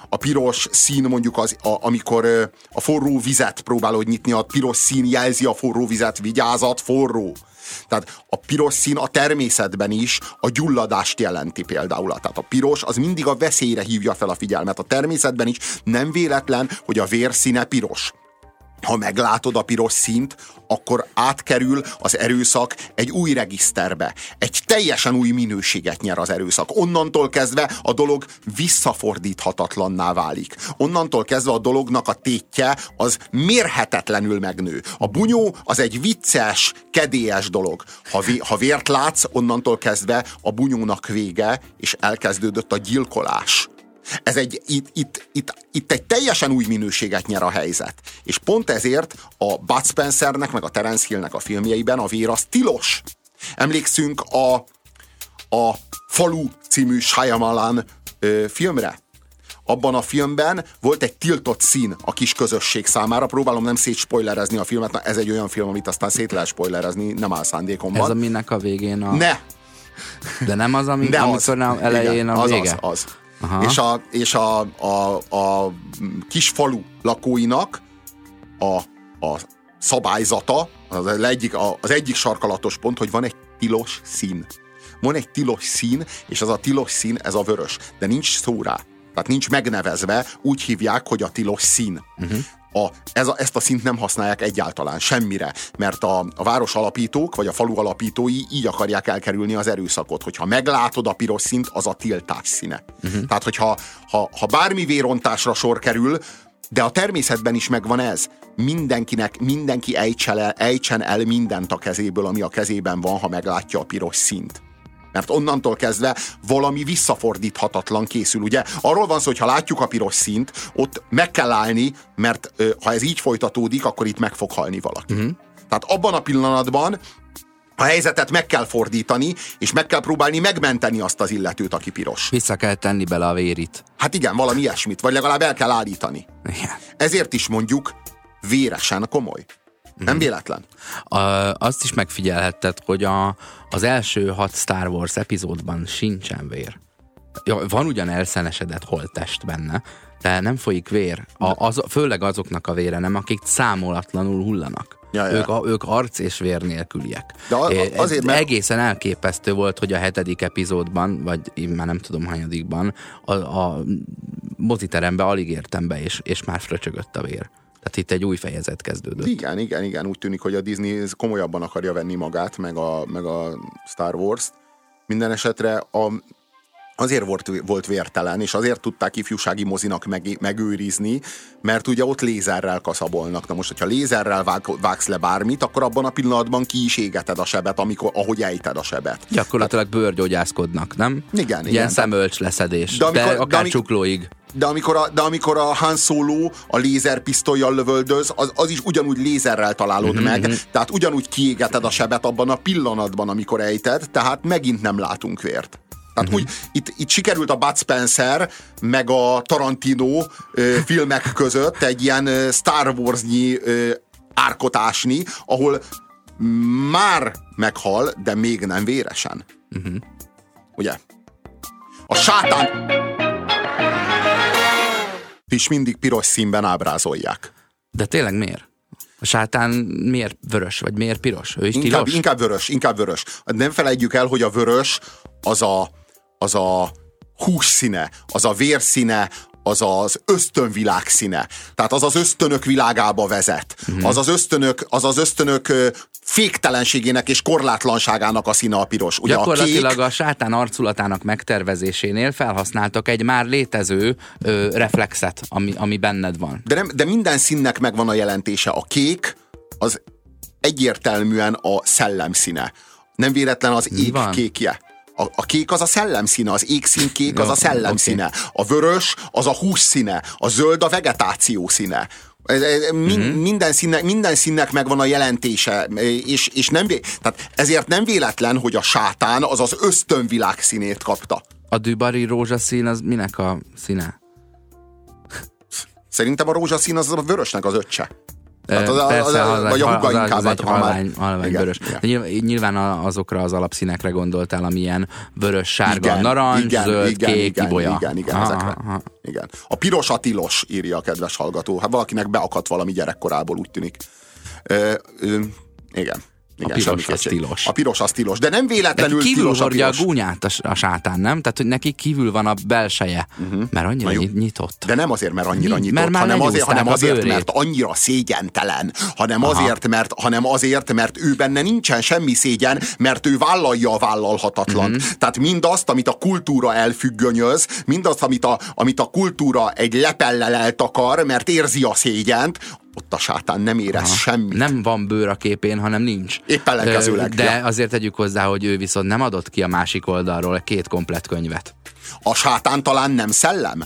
a piros szín mondjuk az, a, amikor a forró vizet próbálod nyitni, a piros szín jelzi a forró vizet, vigyázat, forró. Tehát a piros szín a természetben is a gyulladást jelenti például. Tehát a piros az mindig a veszélyre hívja fel a figyelmet. A természetben is nem véletlen, hogy a vérszíne piros. Ha meglátod a piros színt, akkor átkerül az erőszak egy új regiszterbe. Egy teljesen új minőséget nyer az erőszak. Onnantól kezdve a dolog visszafordíthatatlanná válik. Onnantól kezdve a dolognak a tétje az mérhetetlenül megnő. A bunyó az egy vicces, kedélyes dolog. Ha, vé- ha vért látsz, onnantól kezdve a bunyónak vége, és elkezdődött a gyilkolás. Ez egy, itt, itt, itt, itt egy teljesen új minőséget nyer a helyzet. És pont ezért a Bud Spencernek, meg a Terence Hillnek a filmjeiben a vér az tilos. Emlékszünk a, a Falu című Shyamalan ö, filmre? Abban a filmben volt egy tiltott szín a kis közösség számára. Próbálom nem szétspoilerezni a filmet, na ez egy olyan film, amit aztán szét lehet spoilerezni, nem áll szándékomban. Ez a minek a végén a... Ne! De nem az, ami, De amikor nem elején igen, a az, vége? az, az. Aha. És, a, és a, a, a kis falu lakóinak a, a szabályzata, az egyik, az egyik sarkalatos pont, hogy van egy tilos szín. Van egy tilos szín, és az a tilos szín, ez a vörös. De nincs szó rá. Tehát nincs megnevezve, úgy hívják, hogy a tilos szín. Uh-huh. A, ez a, ezt a szint nem használják egyáltalán semmire, mert a, a város alapítók, vagy a falu alapítói így akarják elkerülni az erőszakot, hogyha meglátod a piros szint, az a tiltás színe. Uh-huh. Tehát, hogyha ha, ha bármi vérontásra sor kerül, de a természetben is megvan ez. Mindenkinek, mindenki ejtsen el, ejtsen el mindent a kezéből, ami a kezében van, ha meglátja a piros szint. Mert onnantól kezdve valami visszafordíthatatlan készül. Ugye arról van szó, hogy ha látjuk a piros szint, ott meg kell állni, mert ha ez így folytatódik, akkor itt meg fog halni valaki. Uh-huh. Tehát abban a pillanatban a helyzetet meg kell fordítani, és meg kell próbálni megmenteni azt az illetőt, aki piros. Vissza kell tenni bele a vérit. Hát igen, valami ilyesmit, vagy legalább el kell állítani. Igen. Ezért is mondjuk véresen komoly. Nem véletlen. A, azt is megfigyelhetted, hogy a, az első hat Star Wars epizódban sincsen vér. Ja, van ugyan elszenesedett holttest benne, de nem folyik vér. A, az, főleg azoknak a vére nem, akik számolatlanul hullanak. Ja, ja. Ők, a, ők arc és vér nélküliek. De a- azért, ez mert- Egészen elképesztő volt, hogy a hetedik epizódban, vagy én már nem tudom hanyadikban, a, a moziterembe alig értem be, és, és már fröcsögött a vér. Tehát itt egy új fejezet kezdődött. Igen, igen, igen. Úgy tűnik, hogy a Disney komolyabban akarja venni magát, meg a, meg a Star Wars-t. Minden esetre a, azért volt, volt vértelen, és azért tudták ifjúsági mozinak meg, megőrizni, mert ugye ott lézerrel kaszabolnak. Na most, hogyha lézerrel vág, vágsz le bármit, akkor abban a pillanatban ki is égeted a sebet, amikor, ahogy ejted a sebet. Gyakorlatilag bőrgyógyászkodnak, nem? Igen, igen. Ilyen szemölcs leszedés, De de, amikor- de de akár amikor- csuklóig. De amikor a, de amikor a Han Solo a lézerpisztolyjal lövöldöz, az, az is ugyanúgy lézerrel találod Mhm, meg, tehát ugyanúgy kiégeted a sebet abban a pillanatban, amikor ejted, tehát megint nem látunk vért. Tehát Mhm. úgy, itt, itt sikerült a Bud Spencer meg a Tarantino ö, filmek között egy ilyen ö, Star Wars-nyi ö, árkot ásni, ahol már meghal, de még nem véresen. Mhm. Ugye? A sátán is mindig piros színben ábrázolják. De tényleg miért? A sátán miért vörös, vagy miért piros? Ő is Inkább, tilos? inkább vörös, inkább vörös. Nem felejtjük el, hogy a vörös az a, az a hús színe, az a vérszíne, az az ösztönvilág színe. Tehát az az ösztönök világába vezet. Mhm. Az az ösztönök, az az ösztönök féktelenségének és korlátlanságának a színe a piros. Ugye Gyakorlatilag a kék, a sátán arculatának megtervezésénél felhasználtak egy már létező ö, reflexet, ami, ami benned van. de, nem, de minden színnek megvan a jelentése. A kék az egyértelműen a szellem színe. Nem véletlen az ég van? kékje. A, a kék az a szellem színe, az égszín kék az Jó, a szellem oké. színe. A vörös az a hús színe, a zöld a vegetáció színe. Ez- ez- Min, Mhm. minden, színnek, minden színnek megvan a jelentése, és, és nem, tehát ezért nem véletlen, hogy a sátán az az ösztönvilág színét kapta. A dübari rózsaszín az minek a színe? Szerintem a rózsaszín az a vörösnek az öccse. Hát az Persze, az a- az, vagy a az, inkább, az egy halvány, halvány Igen, vörös. igen. De nyilván, azokra az alapszínekre gondoltál, amilyen vörös, sárga, Igen, narancs, igen, zöld, igen, kék, igen, ibolya. Igen, igen, Aha, ezekre. aha. Igen. A piros a tilos, írja a kedves hallgató. Hát valakinek beakadt valami gyerekkorából, úgy tűnik. Ö, ö, igen. Igen, piros semmi az kétség. tilos. A piros az tilos. De nem De véletlenül kívül tilos a hordja a piros. gúnyát a, a sátán, nem? Tehát, hogy neki kívül van a belseje, mert annyira nyit- nyitott. De nem azért, mert annyira Mi? nyitott, Mert hanem azért, hanem a azért mert annyira szégyentelen, hanem azért, mert, hanem azért, mert ő benne nincsen semmi szégyen, mert ő vállalja a vállalhatatlant. Mhm. Tehát mindazt, amit a kultúra elfüggönyöz, mindazt, amit a, amit a kultúra egy lepellel eltakar, mert érzi a szégyent, ott a sátán nem érez Aha. semmit. Nem van bőr a képén, hanem nincs. Épp ellenkezőleg, De ja. azért tegyük hozzá, hogy ő viszont nem adott ki a másik oldalról két komplet könyvet. A sátán talán nem szellem?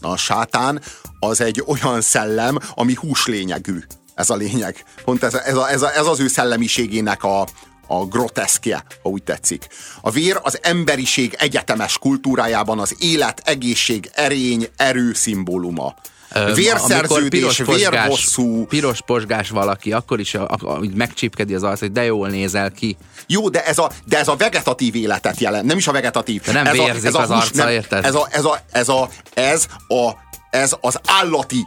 A sátán az egy olyan szellem, ami húslényegű. Ez a lényeg. Pont ez, ez, a, ez, a, ez az ő szellemiségének a, a groteszkje, ha úgy tetszik. A vér az emberiség egyetemes kultúrájában az élet, egészség, erény, erő szimbóluma. Vérszerződés, piros posgás- vérhosszú. Piros posgás valaki, akkor is a, a, a, megcsípkedi az arc, hogy de jól nézel ki. Jó, de ez, a, de ez a vegetatív életet jelent, nem is a vegetatív. De nem ez vérzik az arca, érted? Ez, a, ez, a, ez, a, ez, a, ez az állati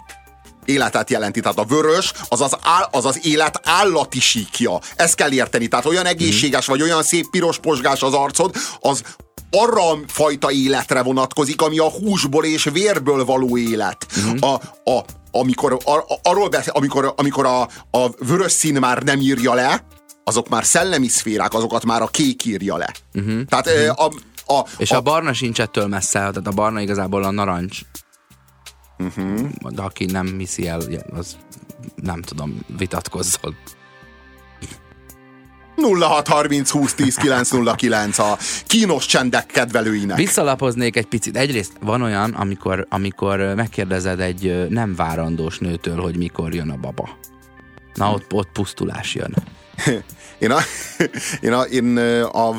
életet jelenti. Tehát a vörös az az, áll, az, az élet állati síkja. Ezt kell érteni. Tehát olyan egészséges, vagy olyan szép piros posgás az arcod, az arra a fajta életre vonatkozik, ami a húsból és vérből való élet. A, a, amikor, a, a- arról beszél, amikor, amikor a, a vörös szín már nem írja le, azok már szellemi szférák, azokat már a kék írja le. Tehát ö, a, a, És a, a barna sincs ettől messze, tehát a barna igazából a narancs. Uh-huh. De aki nem hiszi el, az nem tudom, vitatkozzon. 0630 20 10 909 a kínos csendek kedvelőinek. Visszalapoznék egy picit. Egyrészt van olyan, amikor, amikor megkérdezed egy nem várandós nőtől, hogy mikor jön a baba. Na, ott, ott pusztulás jön. Én, a, én, a, én a,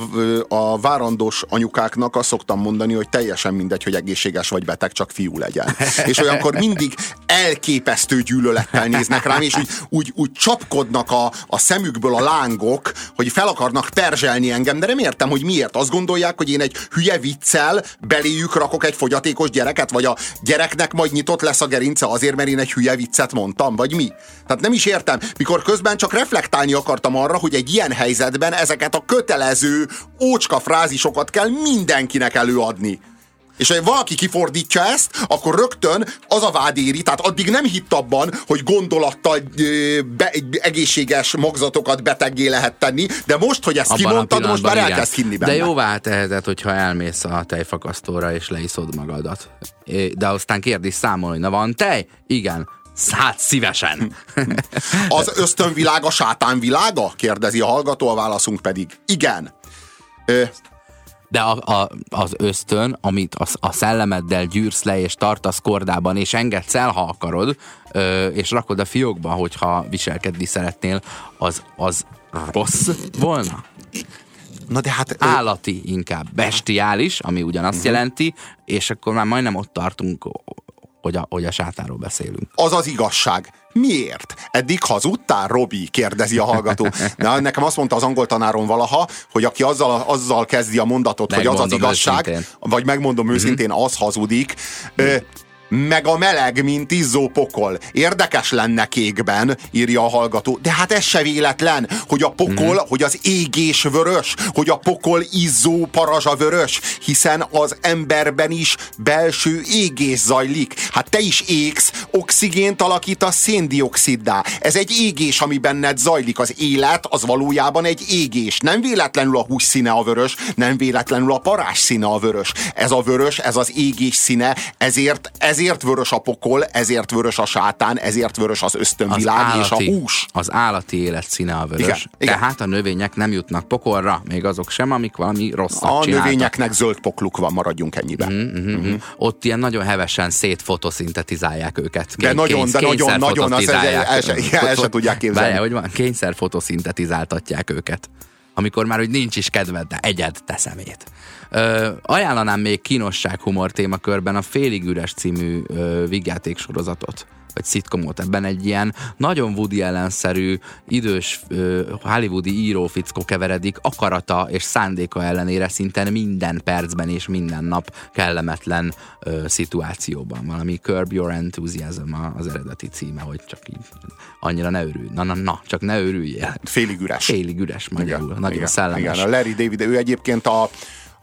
a várandós anyukáknak azt szoktam mondani, hogy teljesen mindegy, hogy egészséges vagy beteg, csak fiú legyen. És olyankor mindig elképesztő gyűlölettel néznek rám, és úgy, úgy, úgy csapkodnak a, a szemükből a lángok, hogy fel akarnak perzselni engem, de nem értem, hogy miért. Azt gondolják, hogy én egy hülye viccel beléjük rakok egy fogyatékos gyereket, vagy a gyereknek majd nyitott lesz a gerince azért, mert én egy hülye viccet mondtam, vagy mi? Tehát nem is értem, mikor közben csak reflektálni akartam arra, hogy egy ilyen helyzetben ezeket a kötelező ócska frázisokat kell mindenkinek előadni. És ha valaki kifordítja ezt, akkor rögtön az a vád éri, tehát addig nem hitt abban, hogy gondolattal be, egészséges magzatokat beteggé lehet tenni, de most, hogy ezt Abban kimondtad, most már pillanatban, igen. elkezd hinni benne. De jóvá teheted, hogyha elmész a tejfakasztóra és leiszod magadat. De aztán kérdés számol, hogy na van tej? Igen. Hát szívesen. Az ösztönvilág a sátán világa? Kérdezi a hallgató, a válaszunk pedig igen. Ö, De a, a, az ösztön, amit a, a szellemeddel gyűrsz le, és tartasz kordában, és engedsz el, ha akarod, ö, és rakod a fiókba, hogyha viselkedni szeretnél, az, az rossz volna? na de hát... Állati inkább, bestiális, ami ugyanazt jelenti, és akkor már majdnem ott tartunk, hogy a, hogy a sátáról beszélünk. az az igazság. Miért? Eddig hazudtál, Robi? kérdezi a hallgató. Na, nekem azt mondta az angol tanárom valaha, hogy aki azzal, azzal kezdi a mondatot, hogy az az Megmondom igazság, őszintén. vagy megmondom őszintén, az hazudik, ö, meg a meleg, mint izzó pokol. Érdekes lenne kékben, írja a hallgató. De hát ez se véletlen, hogy a pokol, hogy az égés vörös, hogy a pokol izzó parazsa vörös, hiszen az emberben is belső égés zajlik. Hát te is égsz, oxigént alakítasz széndioksziddá. Ez egy égés, ami benned zajlik. Az élet az valójában egy égés. Nem véletlenül a hús színe a vörös, nem véletlenül a parás színe a vörös. Ez a vörös, ez az égés színe, ezért, ezért vörös a pokol, ezért vörös a sátán, ezért vörös az ösztönvilág és a hús. az állati élet színe a vörös. Igen, igen. Tehát a növények nem jutnak pokolra, még azok sem, amik valami rosszat A csináltak. növényeknek zöld pokluk van, maradjunk ennyiben. Mhm, mhm. Ott ilyen nagyon hevesen szétfotoszintetizálják őket. De nagyon, de nagyon, nagyon, az- fotoszintetizálják. el se- igen, el se tudják képzelni. Várjál, hogy van, kényszer fotoszintetizáltatják őket. Amikor már hogy nincs is kedved, de egyed te szemét. Ö, ajánlanám még kínosság humor témakörben a Félig üres című ö, sorozatot vagy szitkomot. Ebben egy ilyen nagyon Woody ellenszerű, idős ö, hollywoodi írófickó keveredik akarata és szándéka ellenére szinte minden percben és minden nap kellemetlen ö, szituációban. Valami Curb Your Enthusiasm az eredeti címe, hogy csak így annyira ne örülj. Na, na, na, csak ne örüljél. Félig üres. Félig üres magyarul, nagyon igen, szellemes. Igen, a Larry David, ő egyébként a,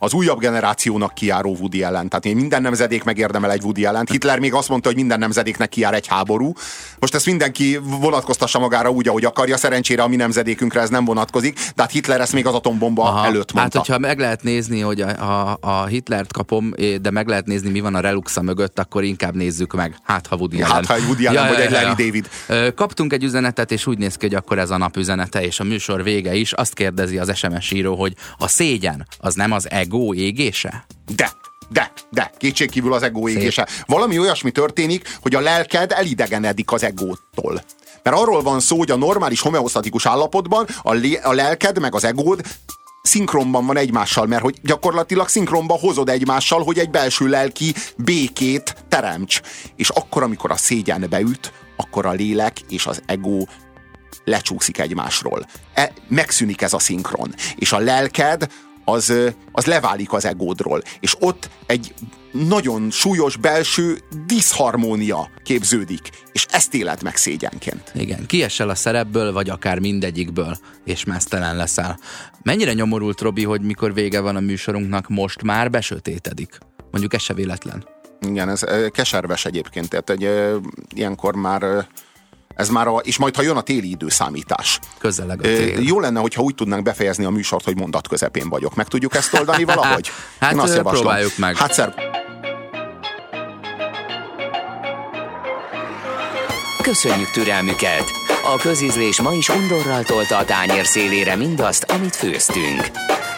az újabb generációnak kiáró Woody ellen. Tehát minden nemzedék megérdemel egy Woody ellen. Hitler még azt mondta, hogy minden nemzedéknek kiár egy háború. Most ezt mindenki vonatkoztassa magára úgy, ahogy akarja. Szerencsére a mi nemzedékünkre ez nem vonatkozik, de hát Hitler ezt még az atombomba Aha, előtt mondta. Hát, hogyha meg lehet nézni, hogy a, a, a Hitlert kapom, de meg lehet nézni, mi van a Reluxa mögött, akkor inkább nézzük meg. Hát, ha Woody Hát, Allen. ha egy Woody Allen vagy egy Larry David. Ö, Kaptunk egy üzenetet, és úgy néz ki, hogy akkor ez a nap üzenete, és a műsor vége is. Azt kérdezi az SMS író, hogy a szégyen, az nem az ego égése? De, de, de, kétségkívül az ego égése. Valami olyasmi történik, hogy a lelked elidegenedik az egótól. Mert arról van szó, hogy a normális homeosztatikus állapotban a, lé- a lelked meg az egód szinkronban van egymással, mert hogy gyakorlatilag szinkronban hozod egymással, hogy egy belső lelki békét teremts. És akkor, amikor a szégyen beüt, akkor a lélek és az ego lecsúszik egymásról. E, megszűnik ez a szinkron. És a lelked az, az leválik az egódról. És ott egy nagyon súlyos belső diszharmónia képződik, és ezt éled meg szégyenként. Igen, kiesel a szerepből, vagy akár mindegyikből, és mesztelen leszel. Mennyire nyomorult, Robi, hogy mikor vége van a műsorunknak, most már besötétedik? Mondjuk ez se véletlen. Igen, ez keserves egyébként, tehát egy, ilyenkor már ez már a, és majd ha jön a téli időszámítás. Közeleg a tél. Jó lenne, hogyha úgy tudnánk befejezni a műsort, hogy mondat közepén vagyok. Meg tudjuk ezt oldani valahogy? hát Én azt javaslom. próbáljuk meg. Hát szer... Köszönjük türelmüket! A közízlés ma is undorral tolta a tányér szélére mindazt, amit főztünk.